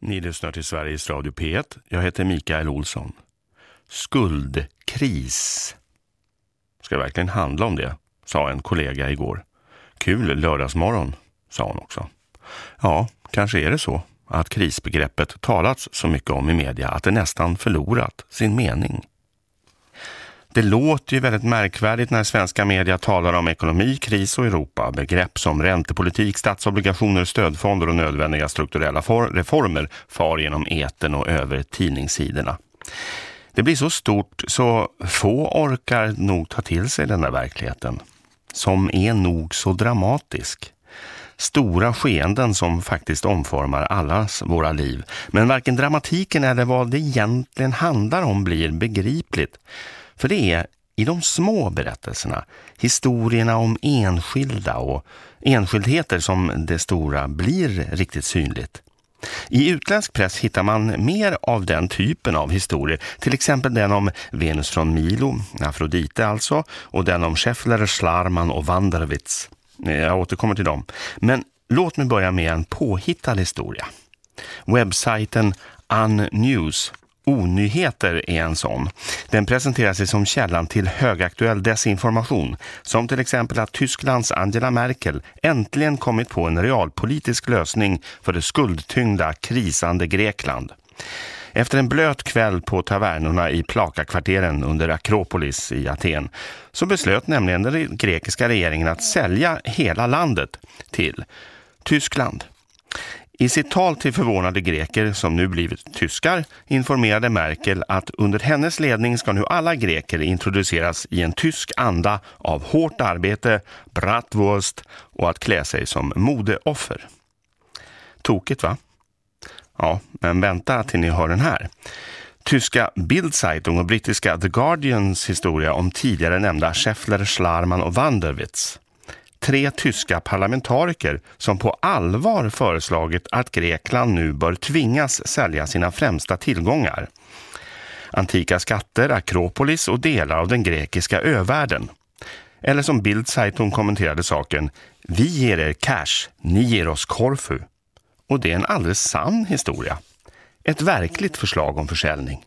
Ni lyssnar till Sveriges Radio P1. Jag heter Mikael Olsson. Skuldkris. Ska det verkligen handla om det? sa en kollega igår. Kul lördagsmorgon, sa hon också. Ja, kanske är det så att krisbegreppet talats så mycket om i media att det nästan förlorat sin mening. Det låter ju väldigt märkvärdigt när svenska media talar om ekonomi, kris och Europa. Begrepp som räntepolitik, statsobligationer, stödfonder och nödvändiga strukturella reformer far genom eten och över tidningssidorna. Det blir så stort så få orkar nog ta till sig den där verkligheten. Som är nog så dramatisk. Stora skeenden som faktiskt omformar allas våra liv. Men varken dramatiken eller vad det egentligen handlar om blir begripligt. För det är i de små berättelserna, historierna om enskilda och enskildheter som det stora blir riktigt synligt. I utländsk press hittar man mer av den typen av historier, till exempel den om Venus från Milo, Afrodite alltså, och den om Scheffler, Schlarman och Wanderwitz. Jag återkommer till dem. Men låt mig börja med en påhittad historia. Webbsajten Unnews Onyheter är en sån. Den presenterar sig som källan till högaktuell desinformation, som till exempel att Tysklands Angela Merkel äntligen kommit på en realpolitisk lösning för det skuldtyngda, krisande Grekland. Efter en blöt kväll på tavernorna i Plaka-kvarteren under Akropolis i Aten så beslöt nämligen den grekiska regeringen att sälja hela landet till Tyskland. I sitt tal till förvånade greker som nu blivit tyskar informerade Merkel att under hennes ledning ska nu alla greker introduceras i en tysk anda av hårt arbete, bratwurst och att klä sig som modeoffer. Tokigt va? Ja, men vänta till ni hör den här. Tyska Bildzeitung och brittiska The Guardians historia om tidigare nämnda Scheffler, Schlarman och Wanderwitz tre tyska parlamentariker som på allvar föreslagit att Grekland nu bör tvingas sälja sina främsta tillgångar. Antika skatter, Akropolis och delar av den grekiska övärlden. Eller som Bildzeitung kommenterade saken, vi ger er cash, ni ger oss Korfu. Och det är en alldeles sann historia. Ett verkligt förslag om försäljning.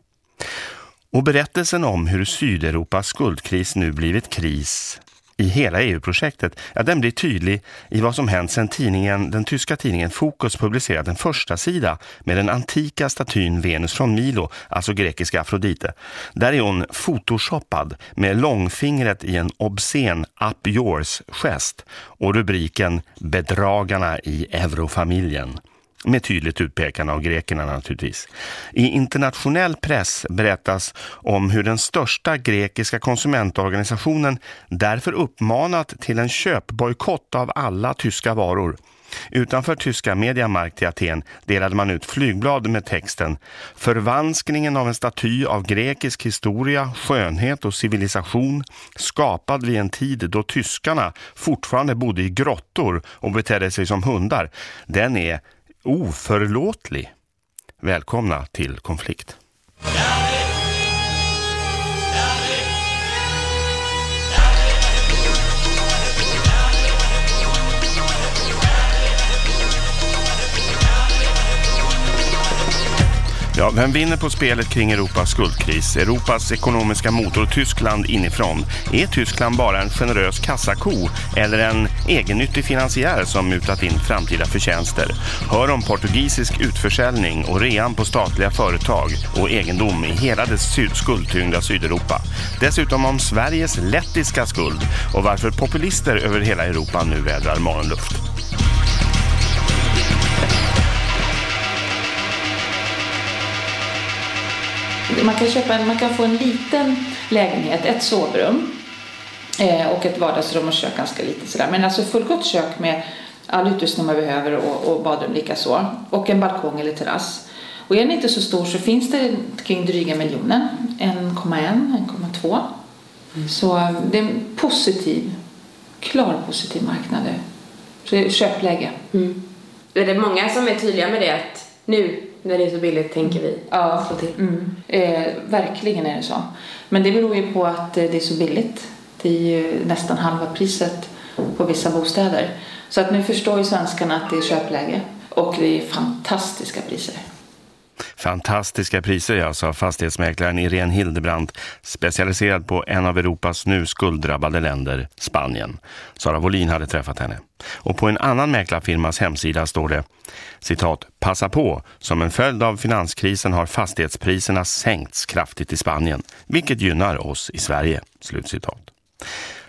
Och berättelsen om hur Sydeuropas skuldkris nu blivit kris i hela EU-projektet, ja, den blir tydlig i vad som hänt sedan tidningen, den tyska tidningen Fokus publicerade en första sida med den antika statyn Venus från Milo, alltså grekiska Afrodite. Där är hon photoshoppad med långfingret i en obscen up yours-gest och rubriken Bedragarna i eurofamiljen med tydligt utpekande av grekerna naturligtvis. I internationell press berättas om hur den största grekiska konsumentorganisationen därför uppmanat till en köpbojkott av alla tyska varor. Utanför tyska mediamarkt i Aten delade man ut flygblad med texten Förvanskningen av en staty av grekisk historia, skönhet och civilisation skapad vid en tid då tyskarna fortfarande bodde i grottor och betedde sig som hundar. Den är oförlåtlig. Välkomna till konflikt. Ja, vem vinner på spelet kring Europas skuldkris? Europas ekonomiska motor Tyskland inifrån. Är Tyskland bara en generös kassako eller en egennyttig finansiär som mutat in framtida förtjänster? Hör om portugisisk utförsäljning och rean på statliga företag och egendom i hela det skuldtyngda Sydeuropa. Dessutom om Sveriges lettiska skuld och varför populister över hela Europa nu vädrar morgonluft. Man kan, köpa en, man kan få en liten lägenhet, ett sovrum eh, och ett vardagsrum och kök ganska lite sådär. Men alltså fullgott kök med all utrustning man behöver och, och badrum lika så. Och en balkong eller terrass. Och är den inte så stor så finns det kring dryga miljonen. 1,1, 1,2. Mm. Så eh, det är en positiv, klar positiv marknad. Så det är köpläge. Mm. Är det många som är tydliga med det att nu när det är så billigt tänker vi ja. slå till. Mm. Eh, verkligen är det så. Men det beror ju på att eh, det är så billigt. Det är ju nästan halva priset på vissa bostäder. Så att nu förstår ju svenskarna att det är köpläge. Och det är fantastiska priser. Fantastiska priser ja, alltså sa fastighetsmäklaren Irene Hildebrandt, specialiserad på en av Europas nu skulddrabbade länder, Spanien. Sara Wolin hade träffat henne. Och på en annan mäklarfirmas hemsida står det citat, passa på, som en följd av finanskrisen har fastighetspriserna sänkts kraftigt i Spanien, vilket gynnar oss i Sverige. Slutcitat.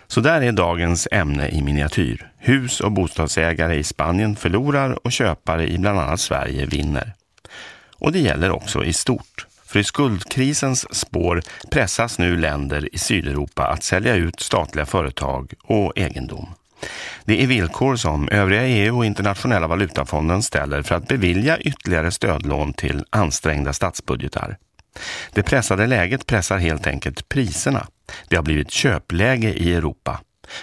Så där är dagens ämne i miniatyr. Hus- och bostadsägare i Spanien förlorar och köpare i bland annat Sverige vinner. Och det gäller också i stort. För i skuldkrisens spår pressas nu länder i Sydeuropa att sälja ut statliga företag och egendom. Det är villkor som övriga EU och internationella valutafonden ställer för att bevilja ytterligare stödlån till ansträngda statsbudgetar. Det pressade läget pressar helt enkelt priserna. Det har blivit köpläge i Europa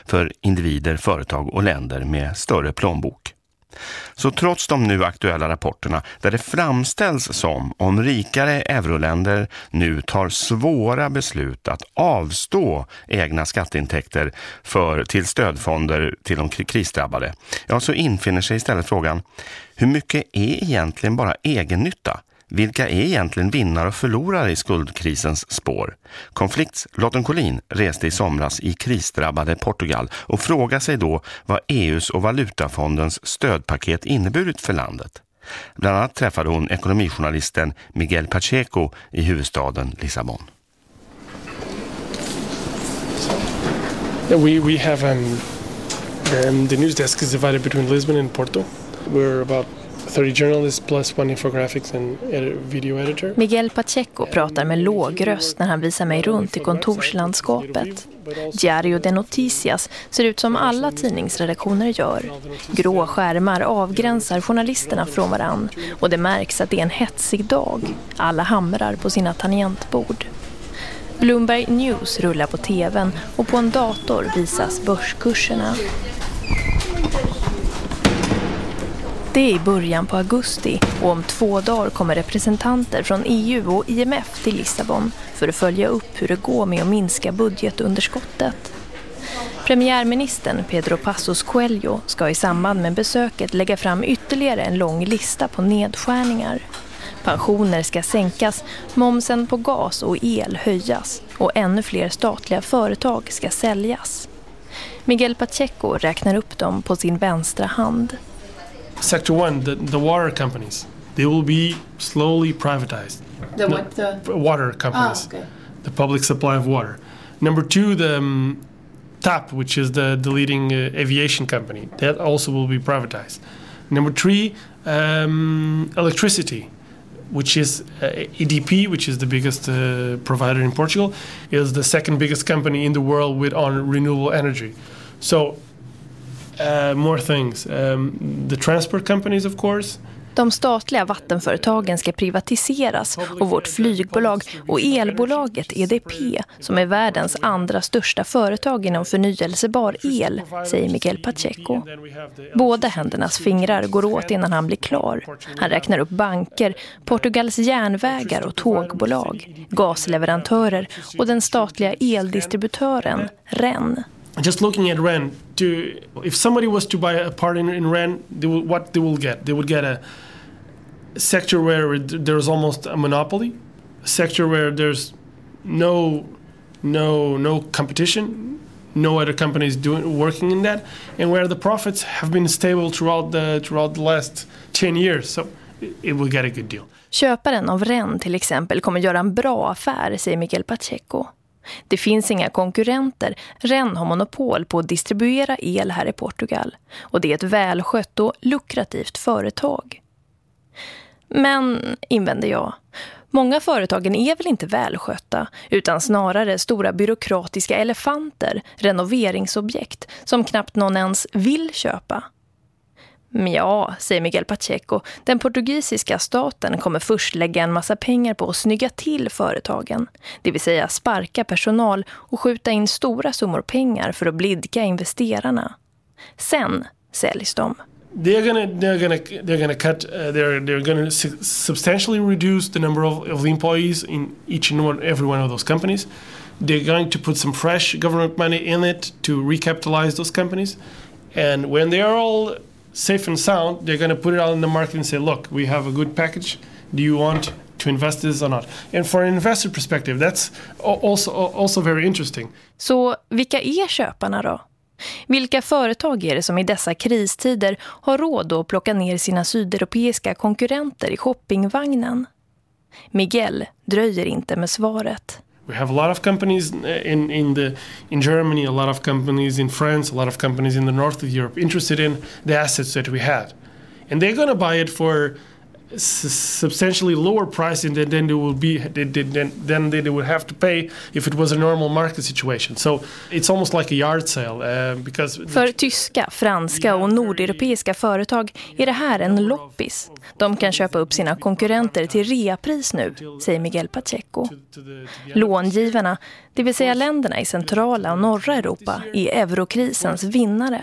för individer, företag och länder med större plånbok. Så trots de nu aktuella rapporterna där det framställs som om rikare euroländer nu tar svåra beslut att avstå egna skatteintäkter för, till stödfonder till de krisdrabbade, ja så infinner sig istället frågan hur mycket är egentligen bara egennytta? Vilka är egentligen vinnare och förlorare i skuldkrisens spår? Konflikts Lotten Collin reste i somras i krisdrabbade Portugal och frågade sig då vad EUs och valutafondens stödpaket inneburit för landet. Bland annat träffade hon ekonomijournalisten Miguel Pacheco i huvudstaden Lissabon. We, we have um, um, the news desk is divided between Lisbon and Porto. We're about 30 journalists plus one infographics and video editor. Miguel Pacheco pratar med låg röst när han visar mig runt i kontorslandskapet. Diario de Noticias ser ut som alla tidningsredaktioner gör. Grå skärmar avgränsar journalisterna från varann och det märks att det är en hetsig dag. Alla hamrar på sina tangentbord. Bloomberg News rullar på tvn och på en dator visas börskurserna. Det är i början på augusti och om två dagar kommer representanter från EU och IMF till Lissabon för att följa upp hur det går med att minska budgetunderskottet. Premiärministern Pedro Passos Coelho ska i samband med besöket lägga fram ytterligare en lång lista på nedskärningar. Pensioner ska sänkas, momsen på gas och el höjas och ännu fler statliga företag ska säljas. Miguel Pacheco räknar upp dem på sin vänstra hand. Sector one, the, the water companies, they will be slowly privatized. The what? The... Water companies. Oh, okay. The public supply of water. Number two, the um, TAP, which is the, the leading uh, aviation company, that also will be privatized. Number three, um, electricity, which is uh, EDP, which is the biggest uh, provider in Portugal, is the second biggest company in the world with on renewable energy. So Uh, more things. Um, the transport companies of course. De statliga vattenföretagen ska privatiseras och vårt flygbolag och elbolaget EDP, som är världens andra största företag inom förnyelsebar el, säger Miguel Pacheco. Båda händernas fingrar går åt innan han blir klar. Han räknar upp banker, Portugals järnvägar och tågbolag, gasleverantörer och den statliga eldistributören, REN just looking at REN, to if somebody was to buy a part in, in REN, they will, what they will get? They would get a sector where there's almost a monopoly, a sector where there's no no no competition, no other companies doing working in that, and where the profits have been stable throughout the throughout the last 10 years. So it will get a good deal. Köparen av REN till exempel kommer göra en bra affär, säger Miguel Pacheco. Det finns inga konkurrenter. Ren har monopol på att distribuera el här i Portugal. Och det är ett välskött och lukrativt företag. Men, invänder jag, många företagen är väl inte välskötta utan snarare stora byråkratiska elefanter, renoveringsobjekt som knappt någon ens vill köpa. Ja, säger Miguel Pacheco, den portugisiska staten kommer först lägga en massa pengar på att snygga till företagen. Det vill säga sparka personal och skjuta in stora summor pengar för att blidka investerarna. Sen säljs de. They're gonna, they're gonna, they're gonna cut, uh, they're, they're gonna substantially reduce the number of, of employees in each and one, every one of those companies. They're going to put some fresh government money in it to recapitalize those companies. And when they are all safe and sound, they're going to put it out in the market and say, look, we have a good package. Do you want to invest this or not. And for an investor perspective, that's also, also very interesting. Så vilka är köparna då? Vilka företag är det som i dessa kristider har råd att plocka ner sina sydeuropeiska konkurrenter i shoppingvagnen? Miguel dröjer inte med svaret. We have a lot of companies eh, in, in, the, in Germany, a lot of companies in France, a lot of companies in the north of Europe interested in the assets that we had. And they're going to buy it for substantially lower price than, than they will be than, than they would have to pay if it was a normal market situation. So it's almost like a yard sale uh, because För tyska, franska och nordeuropeiska företag är det här en loppis. De kan köpa upp sina konkurrenter till reapris nu, säger Miguel Pacheco. Långivarna, det vill säga länderna i centrala och norra Europa, är eurokrisens vinnare.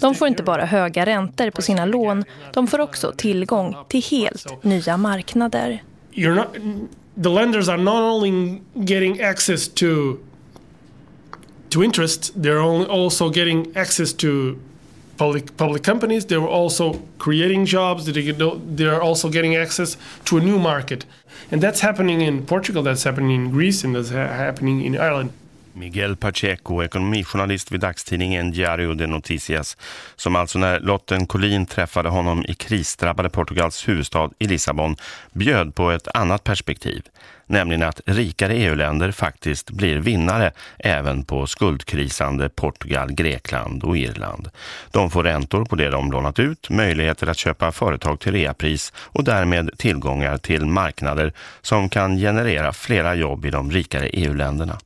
De får inte bara höga räntor på sina lån, de får också tillgång till helt nya marknader. You're not, the lenders are not only getting access to to interest, they're also getting access to public public companies. They're also creating jobs. They're also getting access to a new market, and that's happening in Portugal. That's happening in Greece, and that's happening in Ireland. Miguel Pacheco, ekonomijournalist vid dagstidningen Diario de Noticias, som alltså när Lotten Collin träffade honom i krisdrabbade Portugals huvudstad i Lissabon bjöd på ett annat perspektiv, nämligen att rikare EU-länder faktiskt blir vinnare även på skuldkrisande Portugal, Grekland och Irland. De får räntor på det de lånat ut, möjligheter att köpa företag till reapris och därmed tillgångar till marknader som kan generera flera jobb i de rikare EU-länderna.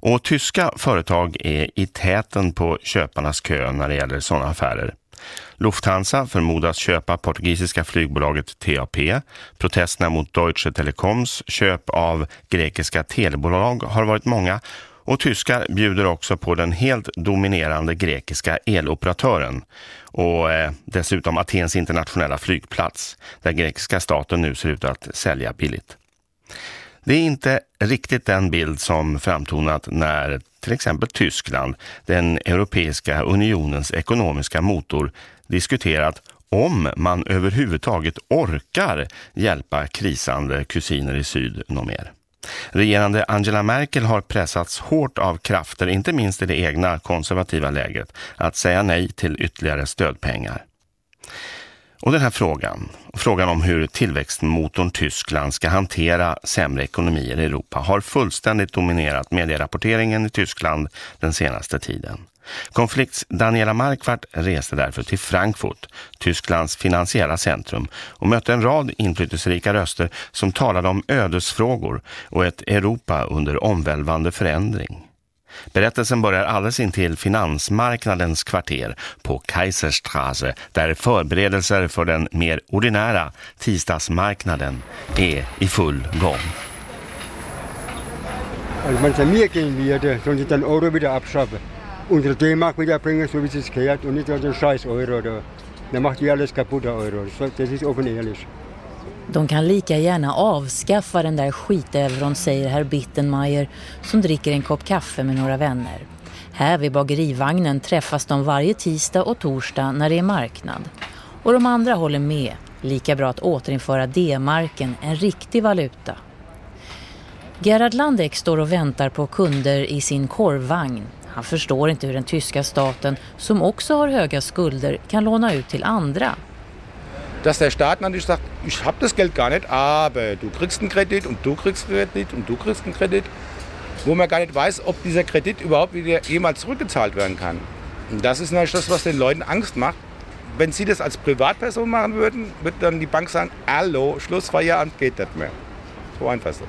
Och tyska företag är i täten på köparnas kö när det gäller sådana affärer. Lufthansa förmodas köpa portugisiska flygbolaget TAP. Protesterna mot Deutsche Telekoms köp av grekiska telebolag har varit många och tyskar bjuder också på den helt dominerande grekiska eloperatören och eh, dessutom Atens internationella flygplats där grekiska staten nu ser ut att sälja billigt. Det är inte riktigt den bild som framtonat när till exempel Tyskland, den Europeiska unionens ekonomiska motor, diskuterat om man överhuvudtaget orkar hjälpa krisande kusiner i syd något mer. Regerande Angela Merkel har pressats hårt av krafter, inte minst i det egna konservativa lägret, att säga nej till ytterligare stödpengar. Och den här frågan, frågan om hur tillväxtmotorn Tyskland ska hantera sämre ekonomier i Europa har fullständigt dominerat medierapporteringen i Tyskland den senaste tiden. Konflikts Daniela Markvart reste därför till Frankfurt, Tysklands finansiella centrum, och mötte en rad inflytelserika röster som talade om ödesfrågor och ett Europa under omvälvande förändring. Berättelsen börjar alldeles intill finansmarknadens kvarter på Kaiserstraße där förberedelser för den mer ordinära tisdagsmarknaden är i full gång. Als man saniert gehen würde, sollen sie den Euro wieder abschaffen. Unsere D-Mark wiederbringen, so wie sie es gehört und nicht so den scheiß Euro. Da. Dann macht die alles kaputt, der Euro. Das ist offen ehrlich. De kan lika gärna avskaffa den där skiteuron, säger herr Bittenmeier som dricker en kopp kaffe med några vänner. Här vid bagerivagnen träffas de varje tisdag och torsdag när det är marknad. Och de andra håller med. Lika bra att återinföra D-marken, en riktig valuta. Gerhard Landeck står och väntar på kunder i sin korvvagn. Han förstår inte hur den tyska staten, som också har höga skulder, kan låna ut till andra dass der Staat natürlich sagt, ich habe das Geld gar nicht, aber du kriegst einen Kredit und du kriegst einen Kredit und du kriegst einen Kredit, wo man gar nicht weiß, ob dieser Kredit überhaupt wieder jemals zurückgezahlt werden kann. Und das ist natürlich das, was den Leuten Angst macht. Wenn sie das als Privatperson machen würden, wird dann die Bank sagen, hallo, Schlussfeierabend geht nicht mehr. Så einfach ist das.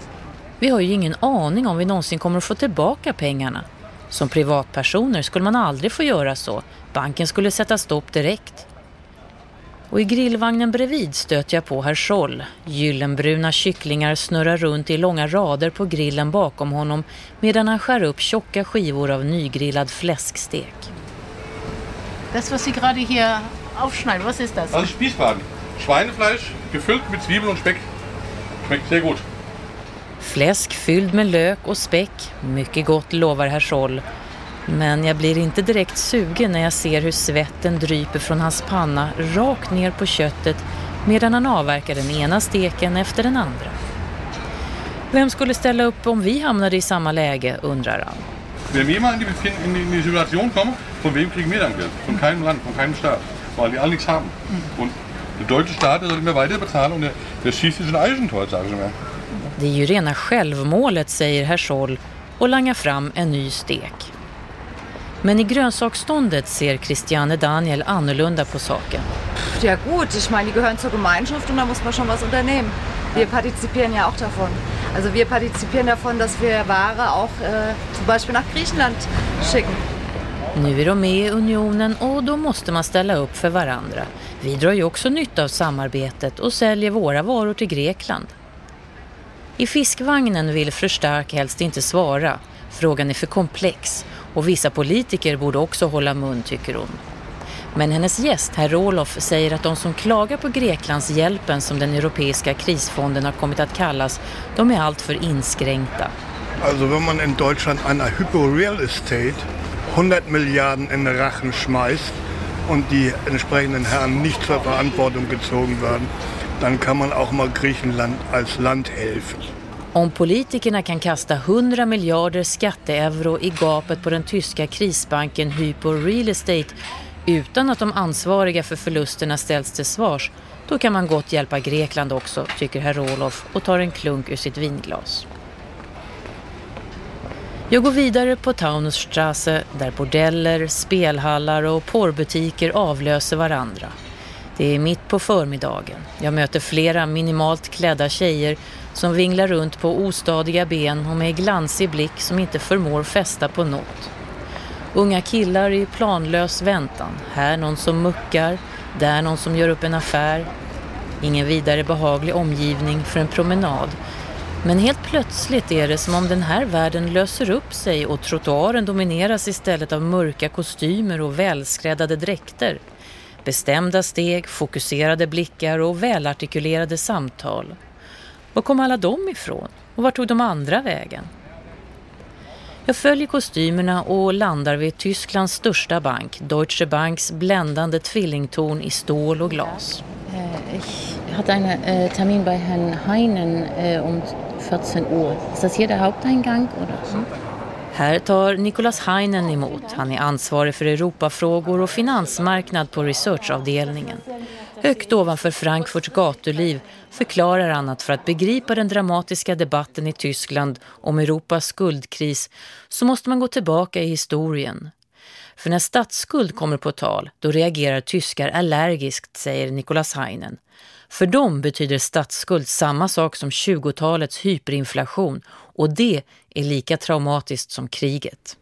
Vi har ju ingen aning om vi någonsin kommer att få tillbaka pengarna. Som privatpersoner skulle man aldrig få göra så. Banken skulle sätta stopp direkt. Och i grillvagnen bredvid stöter jag på herr Scholl. Gyllenbruna kycklingar snurrar runt i långa rader på grillen bakom honom medan han skär upp tjocka skivor av nygrillad fläskstek. Das, was Sie gerade hier aufschneiden, was ist das? Das ist Spießbraten. Schweinefleisch gefüllt mit Zwiebeln und Speck. Schmeckt sehr gut. Fläsk fylld med lök och späck. Mycket gott lovar herr Scholl. Men jag blir inte direkt sugen när jag ser hur svetten dryper från hans panna rakt ner på köttet medan han avverkar den ena steken efter den andra. Vem skulle ställa upp om vi hamnade i samma läge, undrar han. Wenn in die, in die, in die Situation kommt, von wem kriegen wir dann Geld? Von keinem Land, von keinem Staat, weil die alle nichts haben. Und der deutsche Staat soll immer weiter bezahlen und der, der schießt sich ein Eisentor, sagen sie mir. Det är ju rena självmålet, säger herr Scholl och langar fram en ny stek. Men i grönsaksståndet ser Christiane Daniel annorlunda på saken. Ja gut, ich meine, die gehören zur Gemeinschaft und da muss man schon was unternehmen. Wir partizipieren ja auch davon. Also wir partizipieren davon, dass wir Ware auch äh, zum Beispiel nach Griechenland schicken. Nu är de med i unionen och då måste man ställa upp för varandra. Vi drar ju också nytta av samarbetet och säljer våra varor till Grekland. I fiskvagnen vill fru Stark helst inte svara. Frågan är för komplex och vissa politiker borde också hålla mun, tycker hon. Men hennes gäst, herr Roloff, säger att de som klagar på Greklands hjälpen som den europeiska krisfonden har kommit att kallas, de är alltför inskränkta. Alltså, om man i Deutschland einer Hypo-Real Estate 100 miljarder in Rachen schmeißt und die entsprechenden Herren nicht zur Verantwortung gezogen werden, dann kann man auch mal Griechenland als Land helfen. Om politikerna kan kasta 100 miljarder skatteeuro i gapet på den tyska krisbanken Hypo Real Estate utan att de ansvariga för förlusterna ställs till svars, då kan man gott hjälpa Grekland också, tycker herr Rolof och tar en klunk ur sitt vinglas. Jag går vidare på Taunusstrasse där bordeller, spelhallar och porrbutiker avlöser varandra. Det är mitt på förmiddagen. Jag möter flera minimalt klädda tjejer som vinglar runt på ostadiga ben och med glansig blick som inte förmår fästa på något. Unga killar i planlös väntan. Här någon som muckar, där någon som gör upp en affär. Ingen vidare behaglig omgivning för en promenad. Men helt plötsligt är det som om den här världen löser upp sig och trottoaren domineras istället av mörka kostymer och välskräddade dräkter. Bestämda steg, fokuserade blickar och välartikulerade samtal. Var kom alla de ifrån? Och var tog de andra vägen? Jag följer kostymerna och landar vid Tysklands största bank, Deutsche Banks bländande tvillingtorn i stål och glas. Hatte einen äh, Termin bei Herrn Heinen um 14 Uhr. Ist das hier der Haupteingang? Oder? Här tar Nicolas Heinen emot. Han är ansvarig för Europafrågor och finansmarknad på researchavdelningen. Högt ovanför Frankfurts gatuliv förklarar han att för att begripa den dramatiska debatten i Tyskland om Europas skuldkris så måste man gå tillbaka i historien. För när statsskuld kommer på tal, då reagerar tyskar allergiskt, säger Nicolas Heinen. För dem betyder statsskuld samma sak som 20-talets hyperinflation och det är lika traumatiskt som kriget.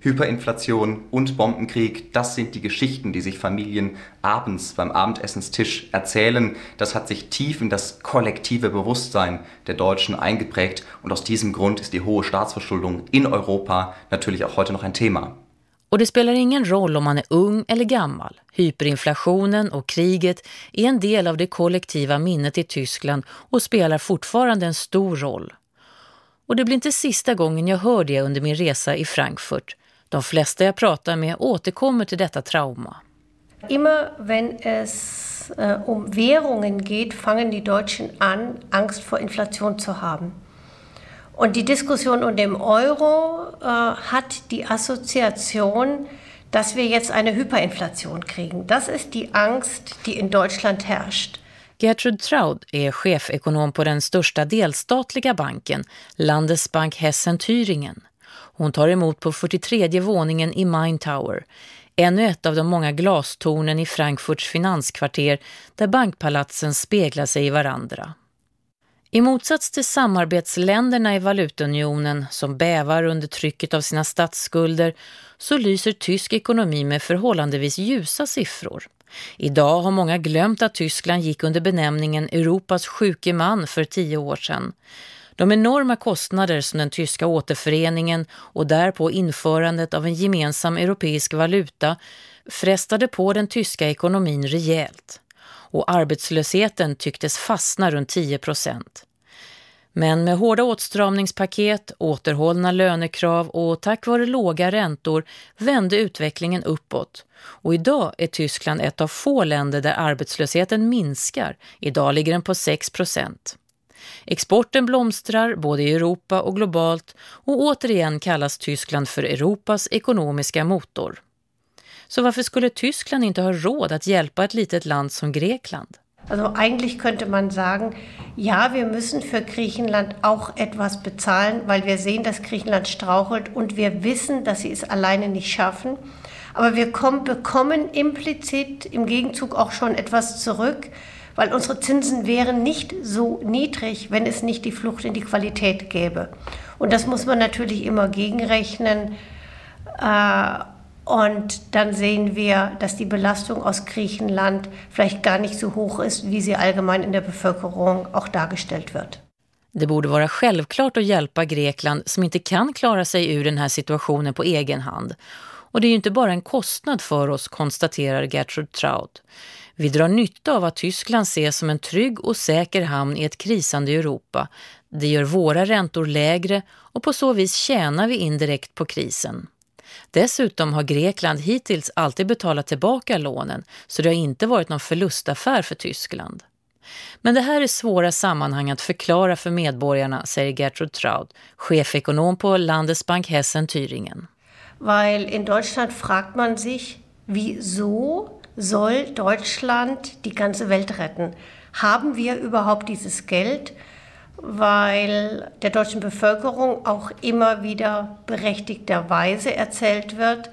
Hyperinflation und Bombenkrieg, das sind die Geschichten, die sich Familien abends beim Abendessenstisch erzählen. Das hat sich tief in das kollektive Bewusstsein der Deutschen eingeprägt und aus diesem Grund ist die hohe Staatsverschuldung in Europa natürlich auch heute noch ein Thema. Och det spelar ingen roll om man är ung eller gammal. Hyperinflationen och kriget är en del av det kollektiva minnet i Tyskland och spelar fortfarande en stor roll. Och det blir inte sista gången jag hör det under min resa i Frankfurt. De flesta jag pratar med återkommer till detta trauma. Immer wenn es äh, um Währungen geht, fangen die Deutschen an, Angst vor Inflation zu haben. Und die Diskussion um den Euro äh, hat die Assoziation, dass wir jetzt eine Hyperinflation kriegen. Das ist die Angst, die in Deutschland herrscht. Gertrud Traud är chefekonom på den största delstatliga banken, Landesbank Hessen-Thüringen. Hon tar emot på 43 våningen i Mine Tower, ännu ett av de många glastornen i Frankfurts finanskvarter där bankpalatsen speglar sig i varandra. I motsats till samarbetsländerna i valutunionen som bävar under trycket av sina statsskulder så lyser tysk ekonomi med förhållandevis ljusa siffror. Idag har många glömt att Tyskland gick under benämningen Europas sjuke man för tio år sedan. De enorma kostnader som den tyska återföreningen och därpå införandet av en gemensam europeisk valuta frestade på den tyska ekonomin rejält och arbetslösheten tycktes fastna runt 10 procent. Men med hårda åtstramningspaket, återhållna lönekrav och tack vare låga räntor vände utvecklingen uppåt. Och idag är Tyskland ett av få länder där arbetslösheten minskar. Idag ligger den på 6 procent. Exporten blomstrar både i Europa och globalt och återigen kallas Tyskland för Europas ekonomiska motor. Så varför skulle Tyskland inte ha råd att hjälpa ett litet land som Grekland? Also eigentlich könnte man sagen, ja, wir müssen für Griechenland auch etwas bezahlen, weil wir sehen, dass Griechenland strauchelt und wir wissen, dass sie es alleine nicht schaffen. Aber wir kommen, bekommen implizit im Gegenzug auch schon etwas zurück, weil unsere Zinsen wären nicht so niedrig, wenn es nicht die Flucht in die Qualität gäbe. Und das muss man natürlich immer gegenrechnen. Äh, und dann sehen wir, dass die Belastung aus Griechenland vielleicht gar nicht so hoch ist, wie sie allgemein in der Bevölkerung auch dargestellt wird. Det borde vara självklart att hjälpa Grekland som inte kan klara sig ur den här situationen på egen hand. Och det är ju inte bara en kostnad för oss, konstaterar Gertrud Traut. Vi drar nytta av att Tyskland ses som en trygg och säker hamn i ett krisande Europa. Det gör våra räntor lägre och på så vis tjänar vi indirekt på krisen. Dessutom har Grekland hittills alltid betalat tillbaka lånen så det har inte varit någon förlustaffär för Tyskland. Men det här är svåra sammanhang att förklara för medborgarna, säger Gertrud Traut, chefekonom på Landesbank Hessen-Thüringen. Weil in Deutschland fragt man sich, wieso soll Deutschland die ganze Welt retten? Haben wir überhaupt dieses Geld? weil der deutschen Bevölkerung auch immer wieder berechtigterweise erzählt wird,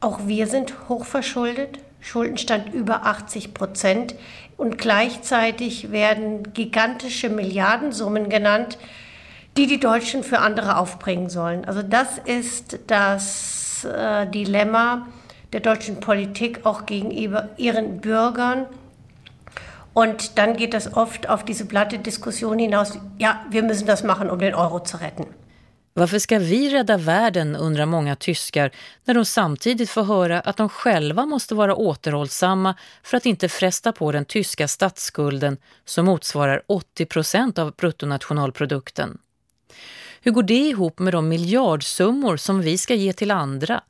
auch wir sind hochverschuldet, Schuldenstand über 80 Prozent und gleichzeitig werden gigantische Milliardensummen genannt, die die Deutschen für andere aufbringen sollen. Also das ist das äh, Dilemma der deutschen Politik auch gegenüber ihren Bürgern Und dann geht das oft auf diese platte Diskussion hinaus, ja, wir müssen das machen, um den Euro zu retten. Varför ska vi rädda världen, undrar många tyskar, när de samtidigt får höra att de själva måste vara återhållsamma för att inte fresta på den tyska statsskulden som motsvarar 80 procent av bruttonationalprodukten. Hur går det ihop med de miljardsummor som vi ska ge till andra?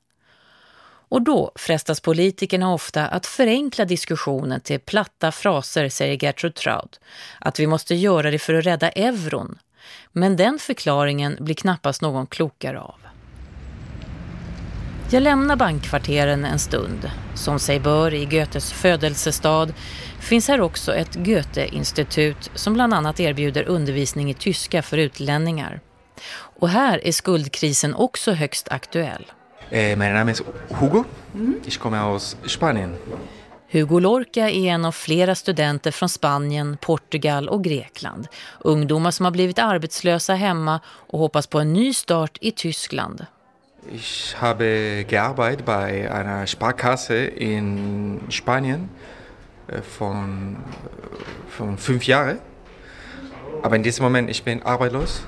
Och då frestas politikerna ofta att förenkla diskussionen till platta fraser, säger Gertrud Traud. Att vi måste göra det för att rädda euron. Men den förklaringen blir knappast någon klokare av. Jag lämnar bankkvarteren en stund. Som sig bör i Goethes födelsestad finns här också ett Goethe-institut som bland annat erbjuder undervisning i tyska för utlänningar. Och här är skuldkrisen också högst aktuell. Eh, mein Name ist Hugo. Ich komme aus Spanien. Hugo Lorca är en av flera studenter från Spanien, Portugal och Grekland. Ungdomar som har blivit arbetslösa hemma och hoppas på en ny start i Tyskland. Ich habe gearbeitet bei einer Sparkasse in Spanien von, von fünf Jahren. Aber in diesem Moment ich bin arbeitslos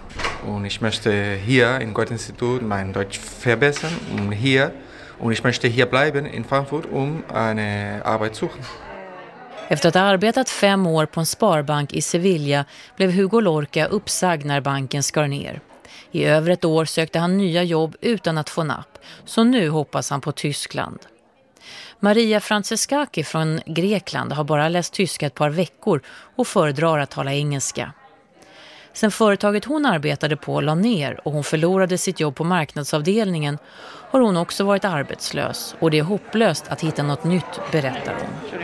und ich möchte hier im Goethe-Institut mein Deutsch verbessern und hier und ich möchte hier bleiben in Frankfurt um eine Arbeit suchen. Efter att ha arbetat fem år på en sparbank i Sevilla blev Hugo Lorca uppsagd när banken skar ner. I över ett år sökte han nya jobb utan att få napp, så nu hoppas han på Tyskland. Maria Franceskaki från Grekland har bara läst tyska ett par veckor och föredrar att tala engelska. Sen företaget hon arbetade på la ner och hon förlorade sitt jobb på marknadsavdelningen har hon också varit arbetslös och det är hopplöst att hitta något nytt, berättar hon.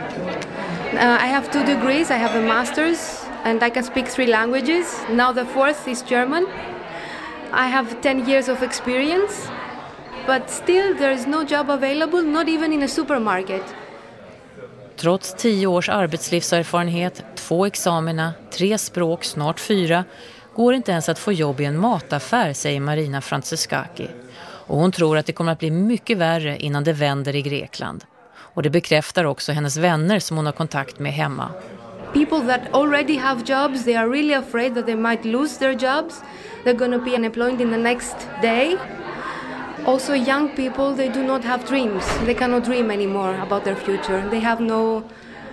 Uh, I have two degrees, I have a master's and I can speak three languages. Now the fourth is German. I have 10 years of experience but still there is no job available, not even in a supermarket. Trots tio års arbetslivserfarenhet, två examina, tre språk, snart fyra, går inte ens att få jobb i en mataffär, säger Marina Franciskaki. Och hon tror att det kommer att bli mycket värre innan det vänder i Grekland. Och det bekräftar också hennes vänner som hon har kontakt med hemma. People that already have jobs, they are really afraid that they might lose their jobs. They're going to be unemployed in the next day. Also, young people, they do not have dreams. They cannot dream anymore about their future. They have no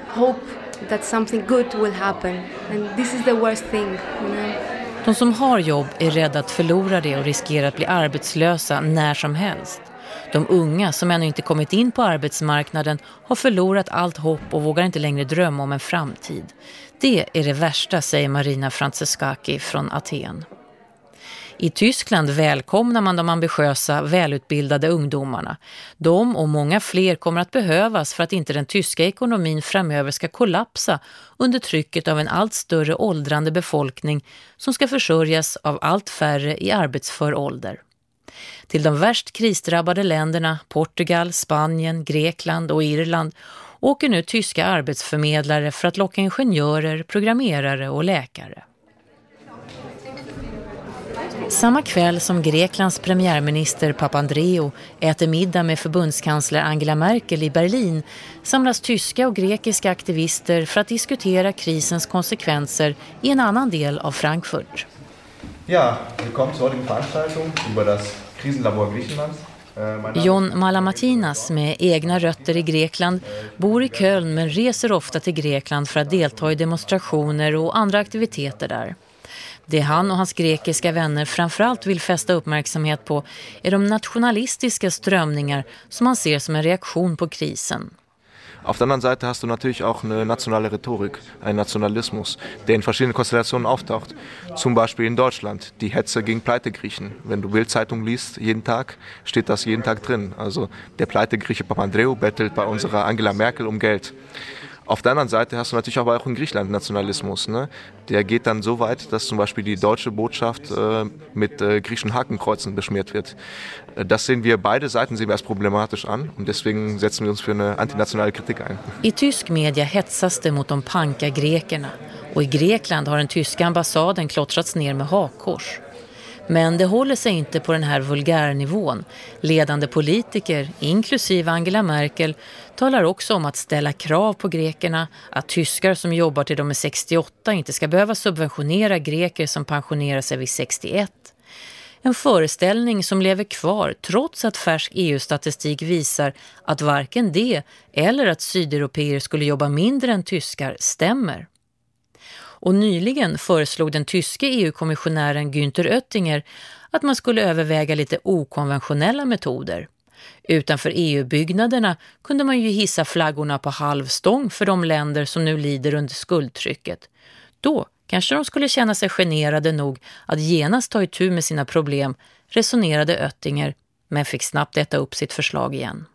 hope that something good will happen. And this is the worst thing, you know? De som har jobb är rädda att förlora det och riskerar att bli arbetslösa när som helst. De unga som ännu inte kommit in på arbetsmarknaden har förlorat allt hopp och vågar inte längre drömma om en framtid. Det är det värsta, säger Marina Franceskaki från Aten. I Tyskland välkomnar man de ambitiösa, välutbildade ungdomarna. De och många fler kommer att behövas för att inte den tyska ekonomin framöver ska kollapsa under trycket av en allt större åldrande befolkning som ska försörjas av allt färre i arbetsför ålder. Till de värst krisdrabbade länderna, Portugal, Spanien, Grekland och Irland, åker nu tyska arbetsförmedlare för att locka ingenjörer, programmerare och läkare. Samma kväll som Greklands premiärminister Papandreou äter middag med förbundskansler Angela Merkel i Berlin samlas tyska och grekiska aktivister för att diskutera krisens konsekvenser i en annan del av Frankfurt. Ja, willkommen zur heutigen Veranstaltung über das Krisenlabor Griechenlands. Äh, John Malamatinas med egna rötter i Grekland bor i Köln men reser ofta till Grekland för att delta i demonstrationer och andra aktiviteter där. Det han och hans grekiska vänner framförallt vill fästa uppmärksamhet på är de nationalistiska strömningar som man ser som en reaktion på krisen. Auf der anderen Seite hast du natürlich auch eine nationale Rhetorik, einen Nationalismus, der in verschiedenen Konstellationen auftaucht. Zum Beispiel in Deutschland, die Hetze gegen Pleitegriechen. Wenn du Bildzeitung liest, jeden Tag, steht das jeden Tag drin. Also der Pleitegrieche Papandreou bettelt bei unserer Angela Merkel um Geld. Auf der anderen Seite hast du natürlich aber auch in Griechenland Nationalismus. Ne? Der geht dann so weit, dass zum Beispiel die deutsche Botschaft äh, mit äh, griechischen Hakenkreuzen beschmiert wird. Äh, das sehen wir, beide Seiten sehen wir als problematisch an und deswegen setzen wir uns für eine antinationale Kritik ein. I tysk media hetsas det mot de panka grekerna och i Grekland har den tyska ambassaden klottrats ner med hakkors. Men det håller sig inte på den här vulgärnivån. Ledande politiker, inklusive Angela Merkel, talar också om att ställa krav på grekerna, att tyskar som jobbar till de är 68 inte ska behöva subventionera greker som pensionerar sig vid 61. En föreställning som lever kvar trots att färsk EU-statistik visar att varken det eller att sydeuropeer skulle jobba mindre än tyskar stämmer. Och nyligen föreslog den tyske EU-kommissionären Günther Oettinger att man skulle överväga lite okonventionella metoder. Utanför EU-byggnaderna kunde man ju hissa flaggorna på halvstång för de länder som nu lider under skuldtrycket. Då kanske de skulle känna sig generade nog att genast ta itu med sina problem, resonerade Oettinger, men fick snabbt äta upp sitt förslag igen.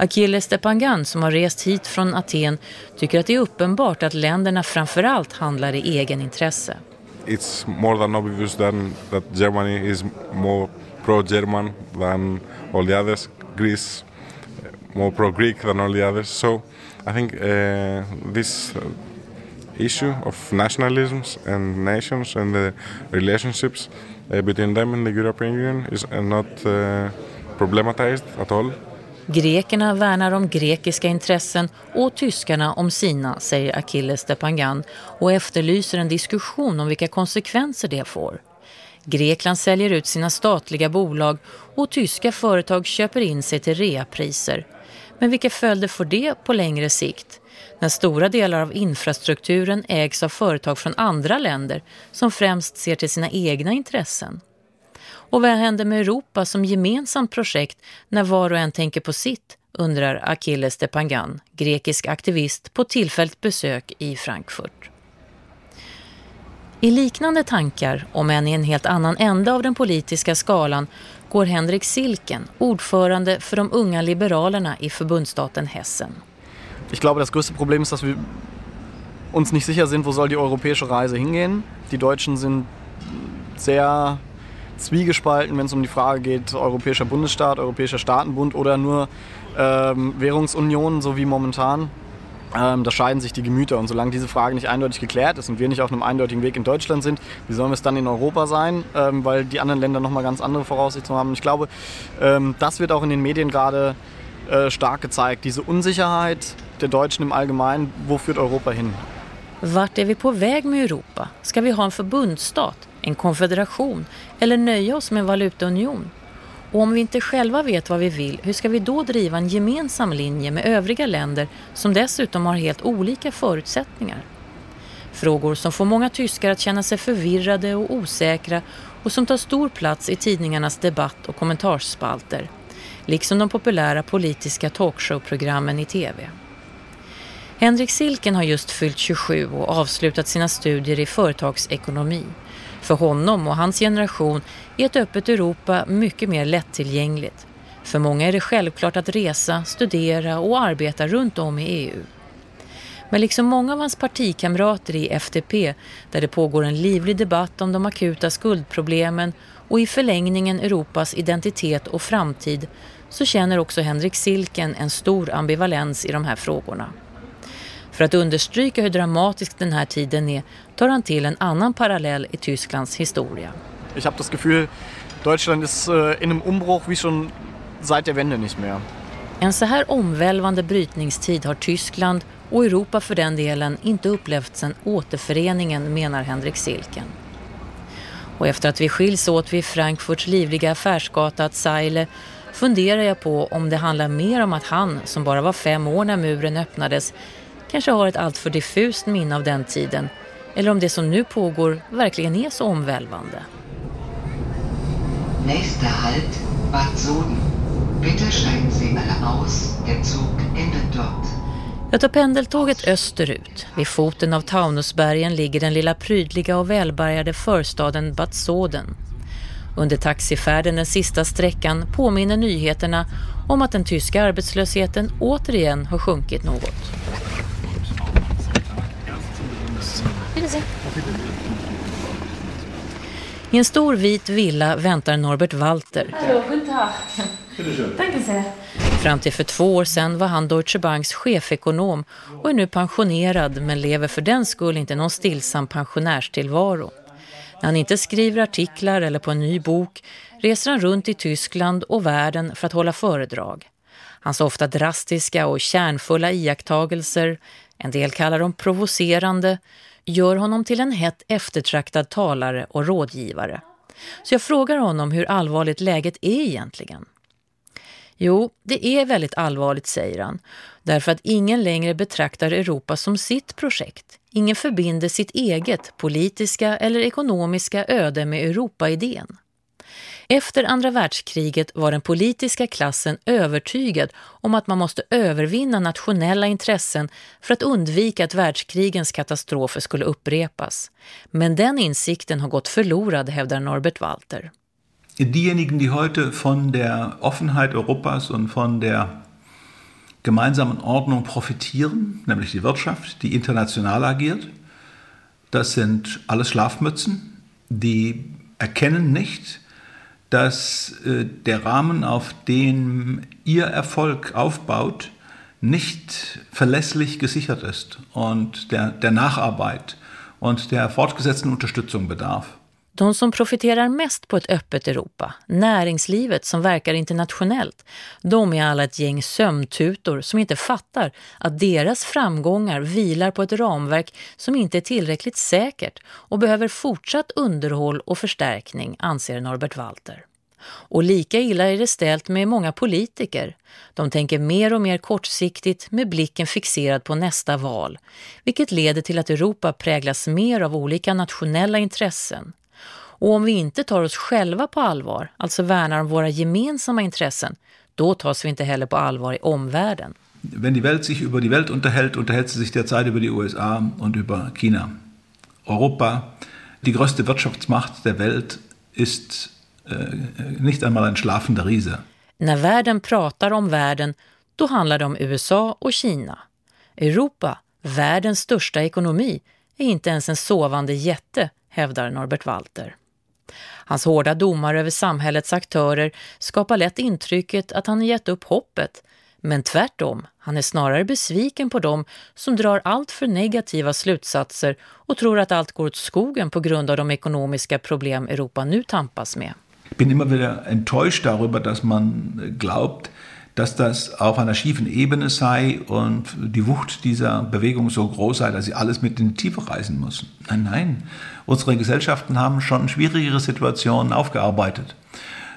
Achilles Stepangan som har rest hit från Aten tycker att det är uppenbart att länderna framförallt handlar i egen intresse. It's more than obvious than that Germany is more pro-German than all the others. Greece eh, more pro-Greek than all the others. So I think eh, uh, this issue of nationalisms and nations and the relationships uh, between them and the European Union is not uh, problematized at all. Grekerna värnar om grekiska intressen och tyskarna om sina, säger Achilles Stepangan och efterlyser en diskussion om vilka konsekvenser det får. Grekland säljer ut sina statliga bolag och tyska företag köper in sig till reapriser. Men vilka följder får det på längre sikt? När stora delar av infrastrukturen ägs av företag från andra länder som främst ser till sina egna intressen. Och vad händer med Europa som gemensamt projekt när var och en tänker på sitt, undrar Achilles Stepangan, grekisk aktivist på tillfälligt besök i Frankfurt. I liknande tankar, om än i en helt annan ände av den politiska skalan, går Henrik Silken, ordförande för de unga liberalerna i förbundsstaten Hessen. Ich glaube, das größte Problem ist, dass wir uns nicht sicher sind, wo soll die europäische Reise hingehen. Die Deutschen sind sehr zwiegespalten, wenn es um die Frage geht, europäischer Bundesstaat, europäischer Staatenbund oder nur ähm, Währungsunion, so wie momentan. Ähm, da scheiden sich die Gemüter. Und solange diese Frage nicht eindeutig geklärt ist und wir nicht auf einem eindeutigen Weg in Deutschland sind, wie sollen wir es dann in Europa sein, ähm, weil die anderen Länder nochmal ganz andere Voraussetzungen haben. Ich glaube, ähm, das wird auch in den Medien gerade äh, stark gezeigt. Diese Unsicherheit der Deutschen im Allgemeinen, wo führt Europa hin? Vart är vi på väg med Europa? Ska vi ha en förbundsstat, en konfederation eller nöja oss med en valutaunion? Och om vi inte själva vet vad vi vill, hur ska vi då driva en gemensam linje med övriga länder som dessutom har helt olika förutsättningar? Frågor som får många tyskar att känna sig förvirrade och osäkra och som tar stor plats i tidningarnas debatt- och kommentarsspalter. Liksom de populära politiska talkshowprogrammen i tv. Henrik Silken har just fyllt 27 och avslutat sina studier i företagsekonomi. För honom och hans generation är ett öppet Europa mycket mer lättillgängligt. För många är det självklart att resa, studera och arbeta runt om i EU. Men liksom många av hans partikamrater i FDP, där det pågår en livlig debatt om de akuta skuldproblemen och i förlängningen Europas identitet och framtid, så känner också Henrik Silken en stor ambivalens i de här frågorna. För att understryka hur dramatisk den här tiden är tar han till en annan parallell i Tysklands historia. Ich habe das Gefühl, Deutschland ist äh, in einem Umbruch wie schon seit der Wende nicht mehr. En så här omvälvande brytningstid har Tyskland och Europa för den delen inte upplevt sedan återföreningen, menar Henrik Silken. Och efter att vi skiljs åt vid Frankfurts livliga affärsgata Zeile funderar jag på om det handlar mer om att han, som bara var fem år när muren öppnades, kanske har ett alltför diffust minne av den tiden eller om det som nu pågår verkligen är så omvälvande. Nästa halt, Bad Soden. Bitte steigen Sie alle aus. Der Zug endet dort. Jag tar pendeltåget österut. Vid foten av Taunusbergen ligger den lilla prydliga och välbärgade förstaden Bad Soden. Under taxifärden den sista sträckan påminner nyheterna om att den tyska arbetslösheten återigen har sjunkit något. I en stor vit villa väntar Norbert Walter. Hallo, guten Tag. Danke sehr. Fram till för två år sedan var han Deutsche Banks chefekonom och är nu pensionerad men lever för den skull inte någon stillsam pensionärstillvaro. När han inte skriver artiklar eller på en ny bok reser han runt i Tyskland och världen för att hålla föredrag. Hans ofta drastiska och kärnfulla iakttagelser, en del kallar dem provocerande, gör honom till en hett eftertraktad talare och rådgivare. Så jag frågar honom hur allvarligt läget är egentligen. Jo, det är väldigt allvarligt, säger han. Därför att ingen längre betraktar Europa som sitt projekt. Ingen förbinder sitt eget politiska eller ekonomiska öde med Europa-idén. Efter andra världskriget var den politiska klassen övertygad om att man måste övervinna nationella intressen för att undvika att världskrigens katastrofer skulle upprepas. Men den insikten har gått förlorad, hävdar Norbert Walter. Diejenigen, die heute von der Offenheit Europas und von der gemeinsamen Ordnung profitieren, nämlich die Wirtschaft, die international agiert, das sind alles Schlafmützen, die erkennen nicht, dass äh, der Rahmen, auf dem ihr Erfolg aufbaut, nicht verlässlich gesichert ist und der, der Nacharbeit und der fortgesetzten Unterstützung bedarf. De som profiterar mest på ett öppet Europa, näringslivet som verkar internationellt, de är alla ett gäng sömntutor som inte fattar att deras framgångar vilar på ett ramverk som inte är tillräckligt säkert och behöver fortsatt underhåll och förstärkning, anser Norbert Walter. Och lika illa är det ställt med många politiker. De tänker mer och mer kortsiktigt med blicken fixerad på nästa val, vilket leder till att Europa präglas mer av olika nationella intressen. Och om vi inte tar oss själva på allvar, alltså värnar om våra gemensamma intressen, då tas vi inte heller på allvar i omvärlden. Wenn die Welt sich über die Welt unterhält, unterhält sie sich derzeit über die USA und über China. Europa, die größte Wirtschaftsmacht der Welt, ist äh, nicht einmal ein schlafender Riese. När världen pratar om världen, då handlar det om USA och Kina. Europa, världens största ekonomi, är inte ens en sovande jätte, hävdar Norbert Walter. Hans hårda domar över samhällets aktörer skapar lätt intrycket att han gett upp hoppet. Men tvärtom, han är snarare besviken på dem som drar allt för negativa slutsatser och tror att allt går åt skogen på grund av de ekonomiska problem Europa nu tampas med. Ich bin immer wieder enttäuscht darüber, dass man glaubt, dass das auf einer schiefen Ebene sei und die Wucht dieser Bewegung so groß sei, dass sie alles mit in die Tiefe reißen müssen. Nein, nein. Unsere Gesellschaften haben schon schwierigere Situationen aufgearbeitet.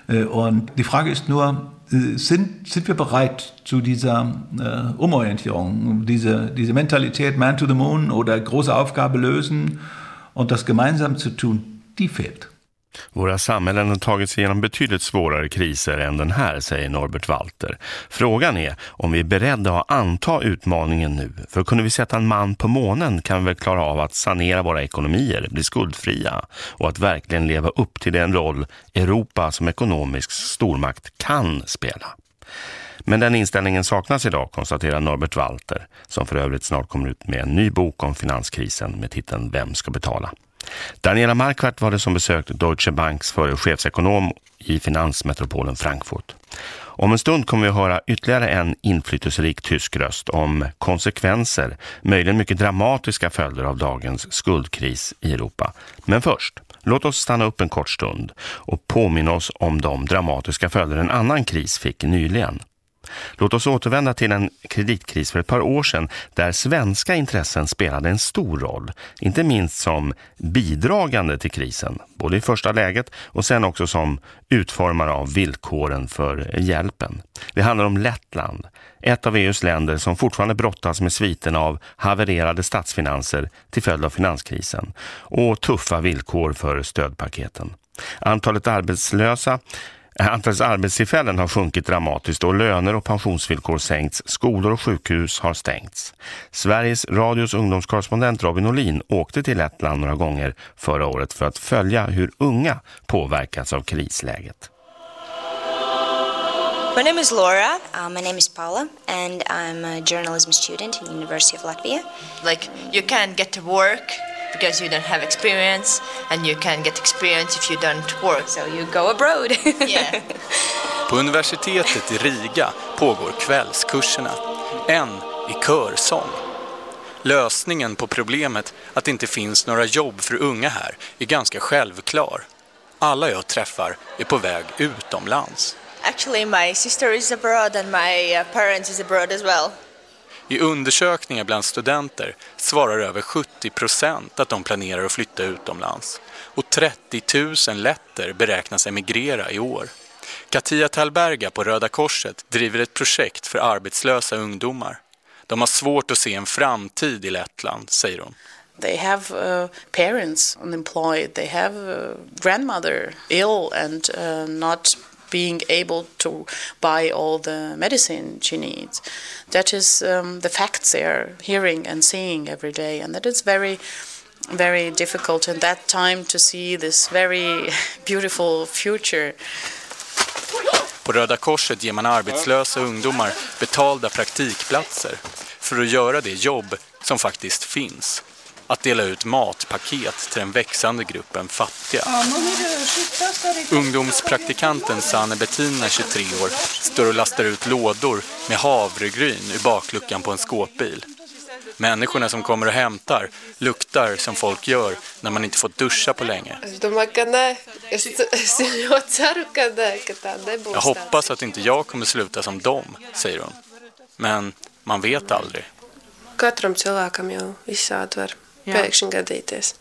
Und die Frage ist nur, Äh, sind, sind wir bereit zu dieser äh, Umorientierung, diese, diese Mentalität Man to the Moon oder große Aufgabe lösen und das gemeinsam zu tun, die fehlt. Våra samhällen har tagit sig igenom betydligt svårare kriser än den här, säger Norbert Walter. Frågan är om vi är beredda att anta utmaningen nu. För kunde vi sätta en man på månen kan vi väl klara av att sanera våra ekonomier, bli skuldfria och att verkligen leva upp till den roll Europa som ekonomisk stormakt kan spela. Men den inställningen saknas idag, konstaterar Norbert Walter, som för övrigt snart kommer ut med en ny bok om finanskrisen med titeln Vem ska betala? Daniela Markvart var det som besökte Deutsche Banks före chefsekonom i finansmetropolen Frankfurt. Om en stund kommer vi att höra ytterligare en inflytelserik tysk röst om konsekvenser, möjligen mycket dramatiska följder av dagens skuldkris i Europa. Men först, låt oss stanna upp en kort stund och påminna oss om de dramatiska följder en annan kris fick nyligen. Låt oss återvända till en kreditkris för ett par år sedan där svenska intressen spelade en stor roll. Inte minst som bidragande till krisen, både i första läget och sen också som utformare av villkoren för hjälpen. Det handlar om Lettland, ett av EUs länder som fortfarande brottas med sviten av havererade statsfinanser till följd av finanskrisen och tuffa villkor för stödpaketen. Antalet arbetslösa Antalet arbetstillfällen har sjunkit dramatiskt och löner och pensionsvillkor sänkts. Skolor och sjukhus har stängts. Sveriges radios ungdomskorrespondent Robin Olin åkte till Lettland några gånger förra året för att följa hur unga påverkats av krisläget. My name is Laura. Uh, my name is Paula, and I'm a journalism student in the University of Latvia. Like, you can't get to work because you don't have experience, and you can get experience if you don't work, so you go abroad. yeah. På universitetet i Riga pågår kvällskurserna, en i körsång. Lösningen på problemet att det inte finns några jobb för unga här är ganska självklar. Alla jag träffar är på väg utomlands. Actually, my sister is abroad and my uh, parents is abroad as well. I undersökningar bland studenter svarar över 70 procent att de planerar att flytta utomlands. Och 30 000 letter beräknas emigrera i år. Katia Talberga på Röda Korset driver ett projekt för arbetslösa ungdomar. De har svårt att se en framtid i Lettland, säger hon. They have uh, parents unemployed, they have uh, grandmother ill and uh, not being able to buy all the medicine she needs. That is um, the facts they are hearing and seeing every day, and that is very very difficult in that time to see this very beautiful future. På Röda Korset ger man arbetslösa ungdomar betalda praktikplatser för att göra det jobb som faktiskt finns att dela ut matpaket till den växande gruppen fattiga. Ungdomspraktikanten Sanne Bettina, 23 år, står och lastar ut lådor med havregryn ur bakluckan på en skåpbil. Människorna som kommer och hämtar luktar som folk gör när man inte fått duscha på länge. Jag hoppas att inte jag kommer sluta som dem, säger hon. Men man vet aldrig. Katram cilvēkam jau visādi pēkšņi gadīties.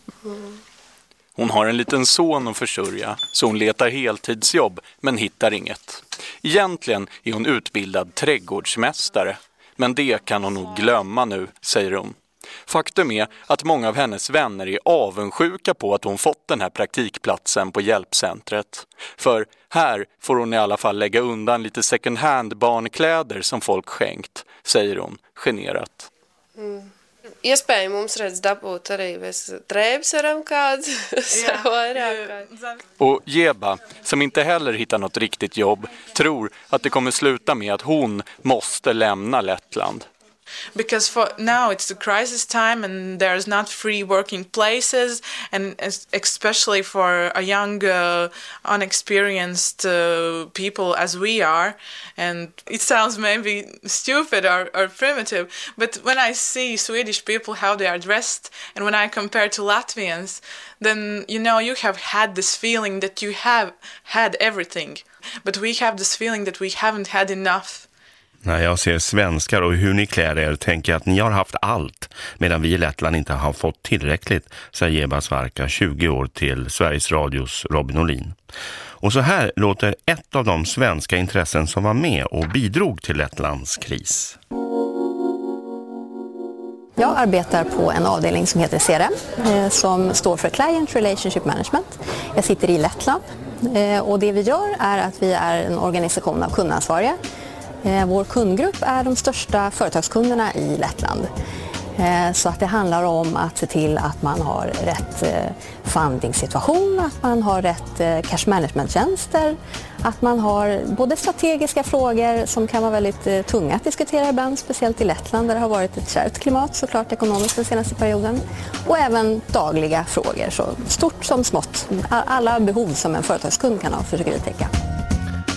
Hon har en liten son att försörja, så hon letar heltidsjobb men hittar inget. Egentligen är hon utbildad trädgårdsmästare, men det kan hon nog glömma nu, säger hon. Faktum är att många av hennes vänner är avundsjuka på att hon fått den här praktikplatsen på hjälpcentret. För här får hon i alla fall lägga undan lite second hand barnkläder som folk skänkt, säger hon generat. Mm. Iespēja mums redz dabūt arī drēbes varam kādu vairāk. Och Jeba, som inte heller hittar något riktigt jobb, tror att det kommer sluta med att hon måste lämna Lettland. Because for now it's the crisis time and there's not free working places. And especially for a young uh, unexperienced uh, people as we are. And it sounds maybe stupid or, or primitive but when i see swedish people how they are dressed and when i compare to latvians then you know you have had this feeling that you have had everything. But we have this feeling that we haven't had enough När jag ser svenskar och hur ni klär er tänker jag att ni har haft allt medan vi i Lettland inte har fått tillräckligt, säger Jeba Svarka 20 år till Sveriges Radios Robin Olin. Och så här låter ett av de svenska intressen som var med och bidrog till Lettlands kris. Jag arbetar på en avdelning som heter CRM eh, som står för Client Relationship Management. Jag sitter i Lettland eh, och det vi gör är att vi är en organisation av kundansvariga. Eh, vår kundgrupp är de största företagskunderna i Lettland. Eh, så att det handlar om att se till att man har rätt eh, funding-situation, att man har rätt cash management-tjänster, att man har både strategiska frågor som kan vara väldigt tunga att diskutera ibland, speciellt i Lettland där det har varit ett kärvt klimat såklart ekonomiskt den senaste perioden, och även dagliga frågor, så stort som smått. Alla behov som en företagskund kan ha försöker vi täcka.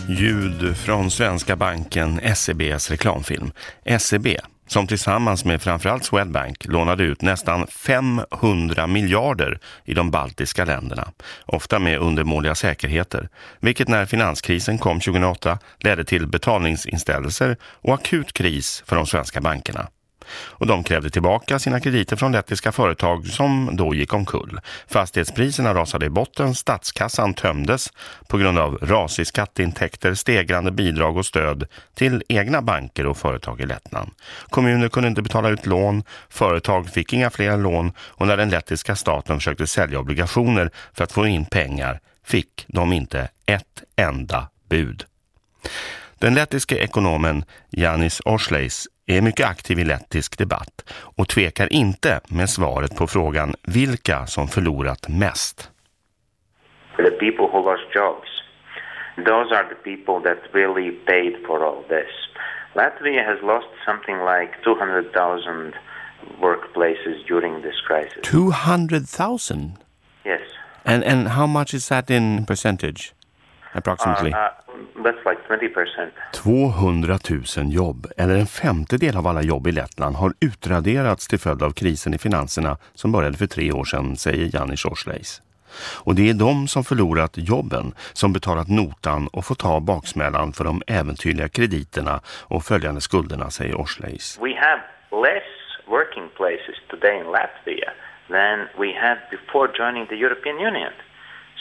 Ljud från Svenska banken SEBs reklamfilm. SEB som tillsammans med framförallt Swedbank lånade ut nästan 500 miljarder i de baltiska länderna, ofta med undermåliga säkerheter, vilket när finanskrisen kom 2008 ledde till betalningsinställelser och akut kris för de svenska bankerna och de krävde tillbaka sina krediter från lettiska företag som då gick omkull. Fastighetspriserna rasade i botten, statskassan tömdes på grund av rasig skatteintäkter, stegrande bidrag och stöd till egna banker och företag i Lettland. Kommuner kunde inte betala ut lån, företag fick inga fler lån och när den lettiska staten försökte sälja obligationer för att få in pengar fick de inte ett enda bud. Den lettiske ekonomen Janis Orsleis är mycket aktiv i lettisk debatt och tvekar inte med svaret på frågan vilka som förlorat mest. The people who lost jobs. Those are the people that really paid for all this. Latvia has lost something like 200,000 workplaces during this crisis. 200,000? Yes. And and how much is that in percentage approximately? Uh, uh, That's like 20%. 200 000 jobb, eller en femtedel av alla jobb i Lettland, har utraderats till följd av krisen i finanserna som började för tre år sedan, säger Janis Orsleis. Och det är de som förlorat jobben som betalat notan och får ta baksmällan för de äventyrliga krediterna och följande skulderna, säger Orsleis. We have less working places today in Latvia than we had before joining the European Union.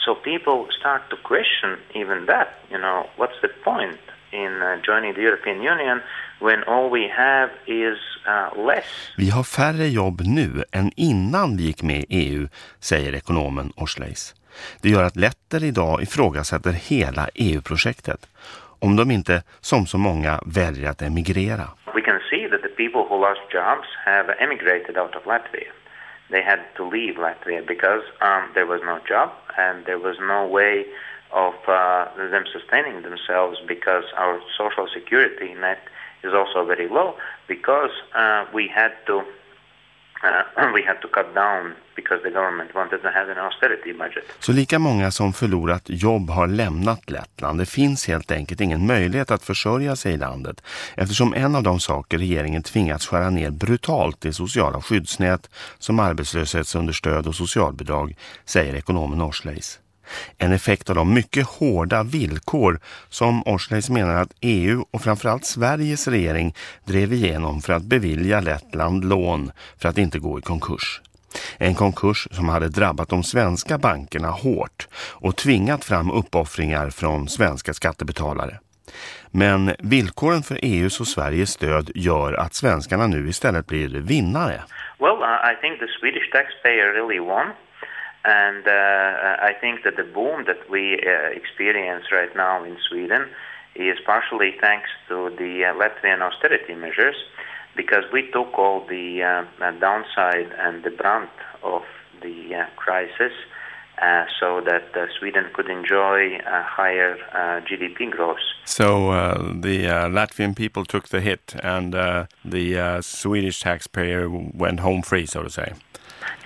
So people start to question even that. You know, what's the point in uh, joining the European Union when all we have is uh, less? Vi har färre jobb nu än innan vi gick med i EU, säger ekonomen Orsleis. Det gör att letter idag ifrågasätter hela EU-projektet om de inte, som så många, väljer att emigrera. We can see that the people who lost jobs have emigrated out of Latvia. they had to leave Latvia because um, there was no job and there was no way of uh, them sustaining themselves because our social security net is also very low because uh, we had to uh, we had to cut down because the government wanted have an austerity budget. Så lika många som förlorat jobb har lämnat Lettland. Det finns helt enkelt ingen möjlighet att försörja sig i landet eftersom en av de saker regeringen tvingats skära ner brutalt är sociala skyddsnät som arbetslöshetsunderstöd och socialbidrag, säger ekonomen Orsleis. En effekt av de mycket hårda villkor som Orsleis menar att EU och framförallt Sveriges regering drev igenom för att bevilja Lettland lån för att inte gå i konkurs. En konkurs som hade drabbat de svenska bankerna hårt och tvingat fram uppoffringar från svenska skattebetalare. Men villkoren för EUs och Sveriges stöd gör att svenskarna nu istället blir vinnare. Well, uh, I think the Swedish taxpayer really won. And uh, I think that the boom that we uh, experience right now in Sweden is partially thanks to the uh, Latvian austerity measures because we took all the uh, uh, downside and the brunt of the uh, crisis uh, so that uh, Sweden could enjoy higher uh, GDP growth. So the Latvian people took the hit and the Swedish taxpayer went home free, so to say.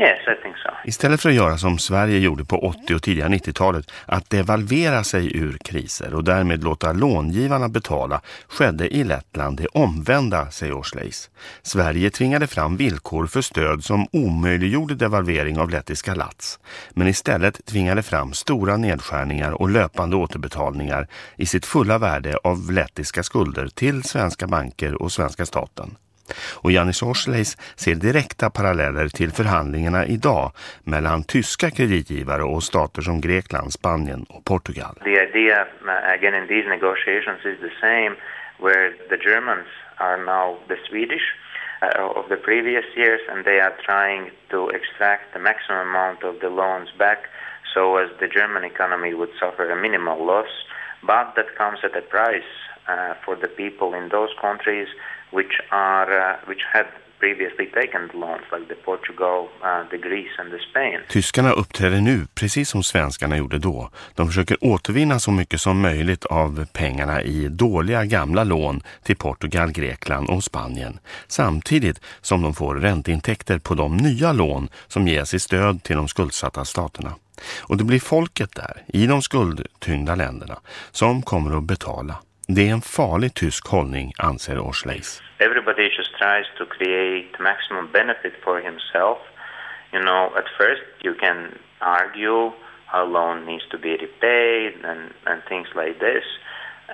Yes, I think so. Istället för att göra som Sverige gjorde på 80- och tidiga 90-talet, att devalvera sig ur kriser och därmed låta långivarna betala, skedde i Lettland det omvända, säger Orsleis. Sverige tvingade fram villkor för stöd som omöjliggjorde devalvering av lettiska lats, men istället tvingade fram stora nedskärningar och löpande återbetalningar i sitt fulla värde av lettiska skulder till svenska banker och svenska staten. Och Janis Orsleis ser direkta paralleller till förhandlingarna idag mellan tyska kreditgivare och stater som Grekland, Spanien och Portugal. The idea, uh, again, in these negotiations is the same, where the Germans are now the Swedish uh, of the previous years, and they are trying to extract the maximum amount of the loans back so as the German economy would suffer a minimal loss, but that comes at a price uh, for the people in those countries which are uh, which had previously taken loans like the Portugal, uh, the Greece and the Spain. Tyskarna uppträder nu precis som svenskarna gjorde då. De försöker återvinna så mycket som möjligt av pengarna i dåliga gamla lån till Portugal, Grekland och Spanien. Samtidigt som de får ränteintäkter på de nya lån som ges i stöd till de skuldsatta staterna. Och det blir folket där, i de skuldtyngda länderna, som kommer att betala. Det är en farlig tysk hållning, anser Orsleis. Everybody just tries to create maximum benefit for himself. You know, at first you can argue how loan needs to be repaid and, and things like this.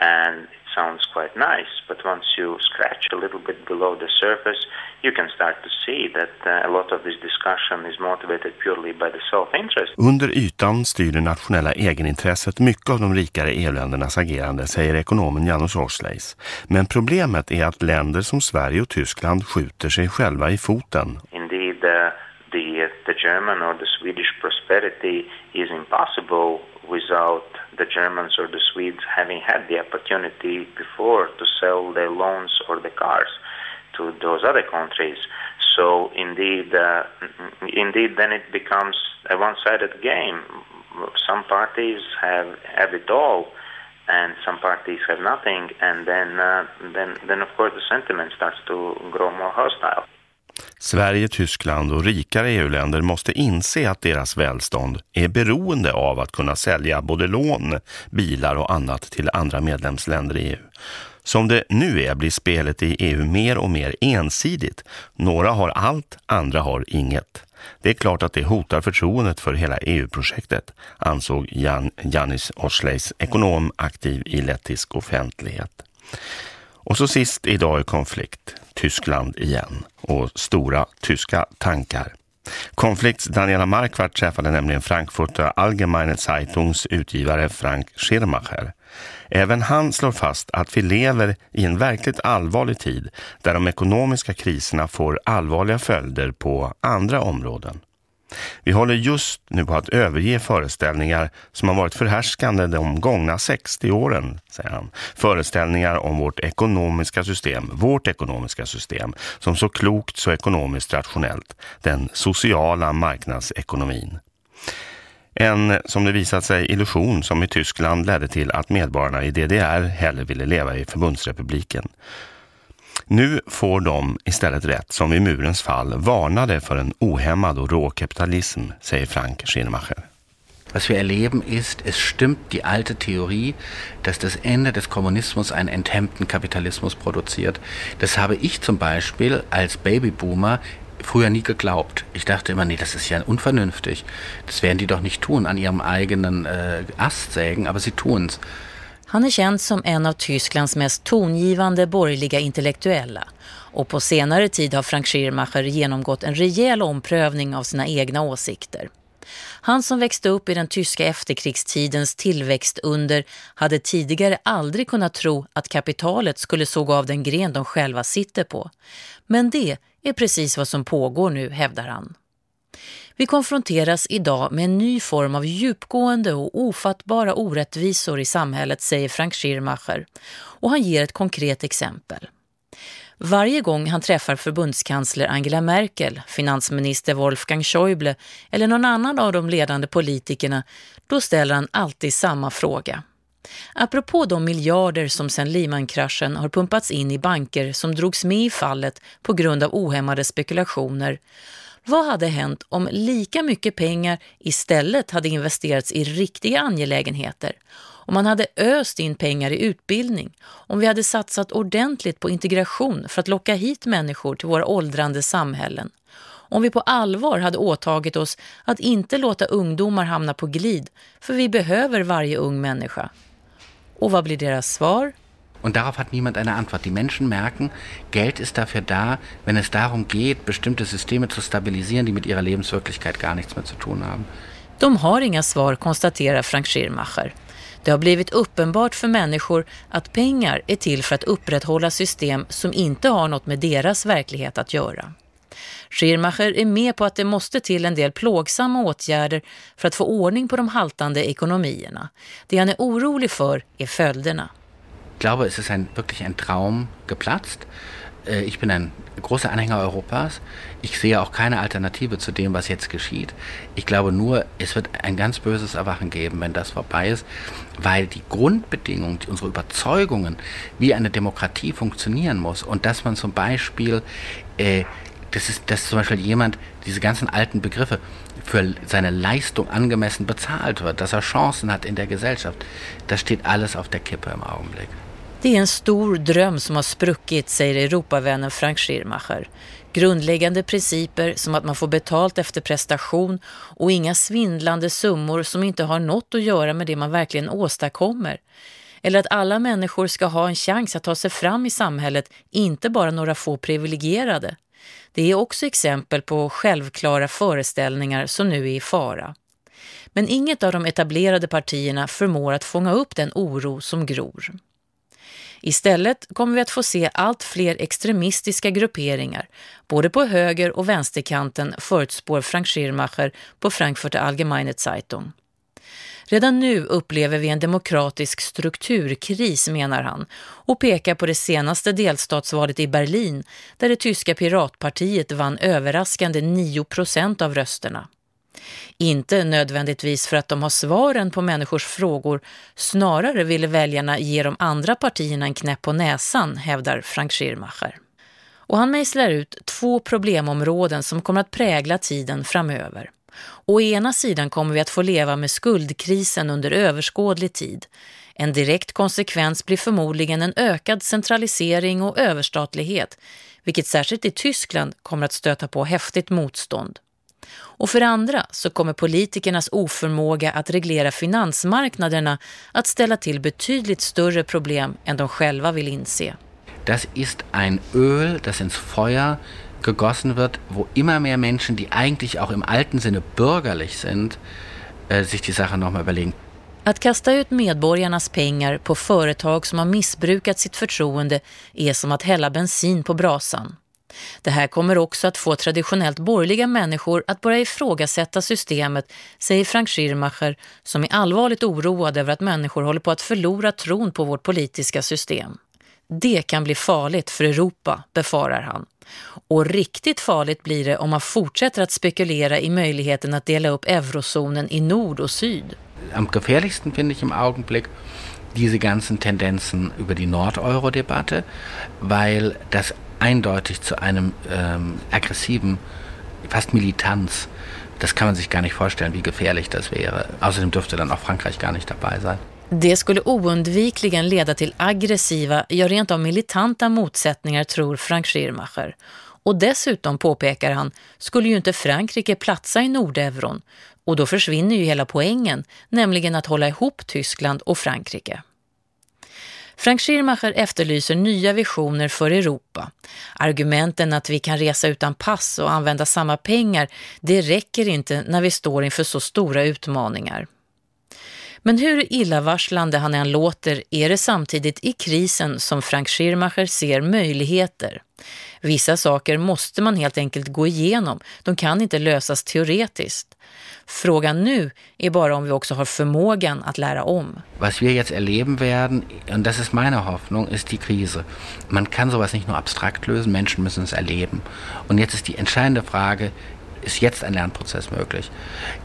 And sounds quite nice, but once you scratch a little bit below the surface, you can start to see that uh, a lot of this discussion is motivated purely by the self-interest. Under ytan styr det nationella egenintresset mycket av de rikare EU-ländernas agerande, säger ekonomen Janusz Orsleis. Men problemet är att länder som Sverige och Tyskland skjuter sig själva i foten. Indeed, uh, the, the German or the Swedish prosperity is impossible without the Germans or the Swedes having had the opportunity before to sell their loans or the cars to those other countries. So indeed, uh, indeed, then it becomes a one-sided game. Some parties have have it all, and some parties have nothing, and then uh, then then of course the sentiment starts to grow more hostile. Sverige, Tyskland och rikare EU-länder måste inse att deras välstånd är beroende av att kunna sälja både lån, bilar och annat till andra medlemsländer i EU. Som det nu är blir spelet i EU mer och mer ensidigt. Några har allt, andra har inget. Det är klart att det hotar förtroendet för hela EU-projektet, ansåg Jan, Janis Osleis, ekonom aktiv i lettisk offentlighet. Och så sist idag i konflikt, Tyskland igen och stora tyska tankar. Konflikts Daniela Markvart träffade nämligen Frankfurter Allgemeine Zeitungs utgivare Frank Schirmacher. Även han slår fast att vi lever i en verkligt allvarlig tid där de ekonomiska kriserna får allvarliga följder på andra områden. Vi håller just nu på att överge föreställningar som har varit förhärskande de gångna 60 åren, säger han. Föreställningar om vårt ekonomiska system, vårt ekonomiska system, som så klokt så ekonomiskt rationellt, den sociala marknadsekonomin. En, som det visat sig, illusion som i Tyskland ledde till att medborgarna i DDR hellre ville leva i förbundsrepubliken. Nu får de istället rätt som i murens fall varnade för en ohämmad och rå kapitalism, säger Frank Schirmacher. Was wir erleben ist, es stimmt die alte Theorie, dass das Ende des Kommunismus einen enthemmten Kapitalismus produziert. Das habe ich zum Beispiel als Babyboomer früher nie geglaubt. Ich dachte immer, nee, das ist ja unvernünftig. Das werden die doch nicht tun, an ihrem eigenen äh, Ast sägen, aber sie tun's. Han är känd som en av Tysklands mest tongivande borgerliga intellektuella och på senare tid har Frank Schirmacher genomgått en rejäl omprövning av sina egna åsikter. Han som växte upp i den tyska efterkrigstidens tillväxt under hade tidigare aldrig kunnat tro att kapitalet skulle såga av den gren de själva sitter på. Men det är precis vad som pågår nu, hävdar han. Vi konfronteras idag med en ny form av djupgående och ofattbara orättvisor i samhället, säger Frank Schirmacher. Och han ger ett konkret exempel. Varje gång han träffar förbundskansler Angela Merkel, finansminister Wolfgang Schäuble eller någon annan av de ledande politikerna, då ställer han alltid samma fråga. Apropå de miljarder som sedan Lehman-kraschen har pumpats in i banker som drogs med i fallet på grund av ohämmade spekulationer, vad hade hänt om lika mycket pengar istället hade investerats i riktiga angelägenheter? Om man hade öst in pengar i utbildning? Om vi hade satsat ordentligt på integration för att locka hit människor till våra åldrande samhällen? Om vi på allvar hade åtagit oss att inte låta ungdomar hamna på glid, för vi behöver varje ung människa. Och vad blir deras svar? Und darauf hat niemand eine Antwort. Die Menschen merken, Geld ist dafür da, wenn es darum geht, bestimmte Systeme zu stabilisieren, die mit ihrer Lebenswirklichkeit gar nichts mehr zu tun haben. De har inga svar, konstaterar Frank Schirmacher. Det har blivit uppenbart för människor att pengar är till för att upprätthålla system som inte har något med deras verklighet att göra. Schirmacher är med på att det måste till en del plågsamma åtgärder för att få ordning på de haltande ekonomierna. Det han är orolig för är följderna. Ich glaube, es ist ein, wirklich ein Traum geplatzt. Äh, ich bin ein großer Anhänger Europas. Ich sehe auch keine Alternative zu dem, was jetzt geschieht. Ich glaube nur, es wird ein ganz böses Erwachen geben, wenn das vorbei ist, weil die Grundbedingungen, unsere Überzeugungen, wie eine Demokratie funktionieren muss und dass man zum Beispiel äh, das ist, dass zum Beispiel jemand diese ganzen alten Begriffe für seine Leistung angemessen bezahlt wird, dass er Chancen hat in der Gesellschaft. Das steht alles auf der Kippe im Augenblick. Det är en stor dröm som har spruckit, säger Europavännen Frank Schirmacher. Grundläggande principer som att man får betalt efter prestation och inga svindlande summor som inte har något att göra med det man verkligen åstadkommer. Eller att alla människor ska ha en chans att ta sig fram i samhället, inte bara några få privilegierade. Det är också exempel på självklara föreställningar som nu är i fara. Men inget av de etablerade partierna förmår att fånga upp den oro som gror. Istället kommer vi att få se allt fler extremistiska grupperingar, både på höger- och vänsterkanten förutspår Frank Schirmacher på Frankfurter Allgemeine Zeitung. Redan nu upplever vi en demokratisk strukturkris, menar han, och pekar på det senaste delstatsvalet i Berlin där det tyska piratpartiet vann överraskande 9 procent av rösterna. Inte nödvändigtvis för att de har svaren på människors frågor, snarare ville väljarna ge de andra partierna en knäpp på näsan, hävdar Frank Schirmacher. Och han mejslar ut två problemområden som kommer att prägla tiden framöver. Å ena sidan kommer vi att få leva med skuldkrisen under överskådlig tid. En direkt konsekvens blir förmodligen en ökad centralisering och överstatlighet, vilket särskilt i Tyskland kommer att stöta på häftigt motstånd. Och för andra så kommer politikernas oförmåga att reglera finansmarknaderna att ställa till betydligt större problem än de själva vill inse. Das ist ein Öl, das ins Feuer gegossen wird, wo immer mehr Menschen, die eigentlich auch im alten Sinne bürgerlich sind, äh, sich die Sache nochmal überlegen. Att kasta ut medborgarnas pengar på företag som har missbrukat sitt förtroende är som att hälla bensin på brasan. Det här kommer också att få traditionellt borgerliga människor att börja ifrågasätta systemet, säger Frank Schirmacher som är allvarligt oroad över att människor håller på att förlora tron på vårt politiska system. Det kan bli farligt för Europa, befarar han. Och riktigt farligt blir det om man fortsätter att spekulera i möjligheten att dela upp eurozonen i nord och syd. Am gefährlichsten finde ich im Augenblick diese ganzen Tendenzen über die Nord-Euro-Debatte, weil das eindeutig zu einem ähm, aggressiven, fast Militanz, das kann man sich gar nicht vorstellen, wie gefährlich das wäre. Außerdem dürfte dann auch Frankreich gar nicht dabei sein. Det skulle oundvikligen leda till aggressiva, ja rent av militanta motsättningar tror Frank Schirmacher. Och dessutom, påpekar han, skulle ju inte Frankrike platsa i Nordeuron och då försvinner ju hela poängen, nämligen att hålla ihop Tyskland och Frankrike. Frank Schirmacher efterlyser nya visioner för Europa. Argumenten att vi kan resa utan pass och använda samma pengar, det räcker inte när vi står inför så stora utmaningar. Men hur illavarslande han än låter är det samtidigt i krisen som Frank Schirmacher ser möjligheter. Vissa saker måste man helt enkelt gå igenom. De kan inte lösas teoretiskt. Frågan nu är bara om vi också har förmågan att lära om. Vad vi jetzt erleben werden, und das ist meine Hoffnung, ist die Krise. Man kann sowas nicht nur abstrakt lösen, Menschen müssen es erleben. Und jetzt ist die entscheidende Frage, ist jetzt ein Lernprozess möglich.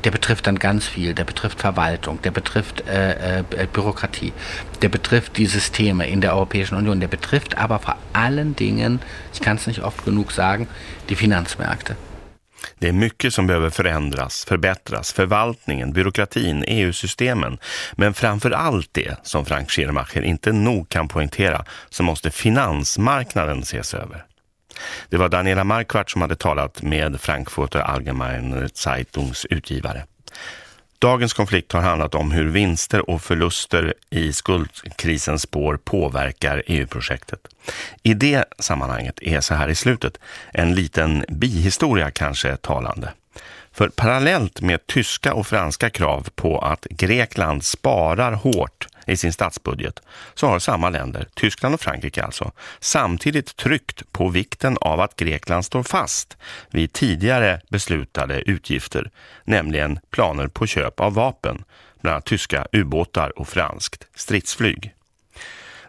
Der betrifft dann ganz viel. Der betrifft Verwaltung, der betrifft äh, äh, Bürokratie, der betrifft die Systeme in der Europäischen Union, der betrifft aber vor allen Dingen, ich kann es nicht oft genug sagen, die Finanzmärkte. Det är mycket som behöver förändras, förbättras, förvaltningen, byråkratin, EU-systemen. Men framför allt det som Frank Schirmacher inte nog kan poängtera så måste finansmarknaden ses över. Det var Daniela Markvart som hade talat med Frankfurter Allgemeine Zeitungs utgivare. Dagens konflikt har handlat om hur vinster och förluster i skuldkrisens spår påverkar EU-projektet. I det sammanhanget är så här i slutet en liten bihistoria kanske talande. För parallellt med tyska och franska krav på att Grekland sparar hårt i sin statsbudget så har samma länder, Tyskland och Frankrike alltså, samtidigt tryckt på vikten av att Grekland står fast vid tidigare beslutade utgifter, nämligen planer på köp av vapen, bland annat tyska ubåtar och franskt stridsflyg.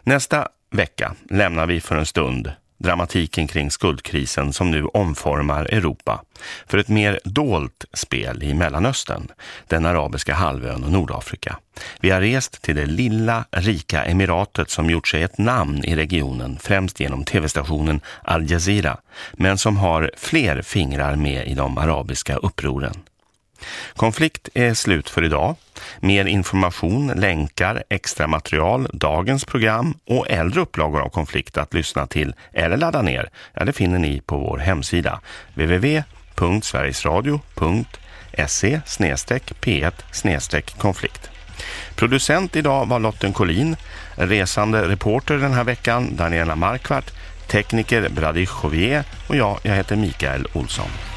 Nästa vecka lämnar vi för en stund dramatiken kring skuldkrisen som nu omformar Europa för ett mer dolt spel i Mellanöstern, den arabiska halvön och Nordafrika. Vi har rest till det lilla, rika emiratet som gjort sig ett namn i regionen, främst genom tv-stationen Al Jazeera, men som har fler fingrar med i de arabiska upproren. Konflikt är slut för idag. Mer information, länkar, extra material, dagens program och äldre upplagor av Konflikt att lyssna till eller ladda ner, ja, det finner ni på vår hemsida www.sverigesradio.se p1 konflikt. Producent idag var Lotten Collin, resande reporter den här veckan Daniela Markvart, tekniker Brady Jovier och jag, jag heter Mikael Olsson.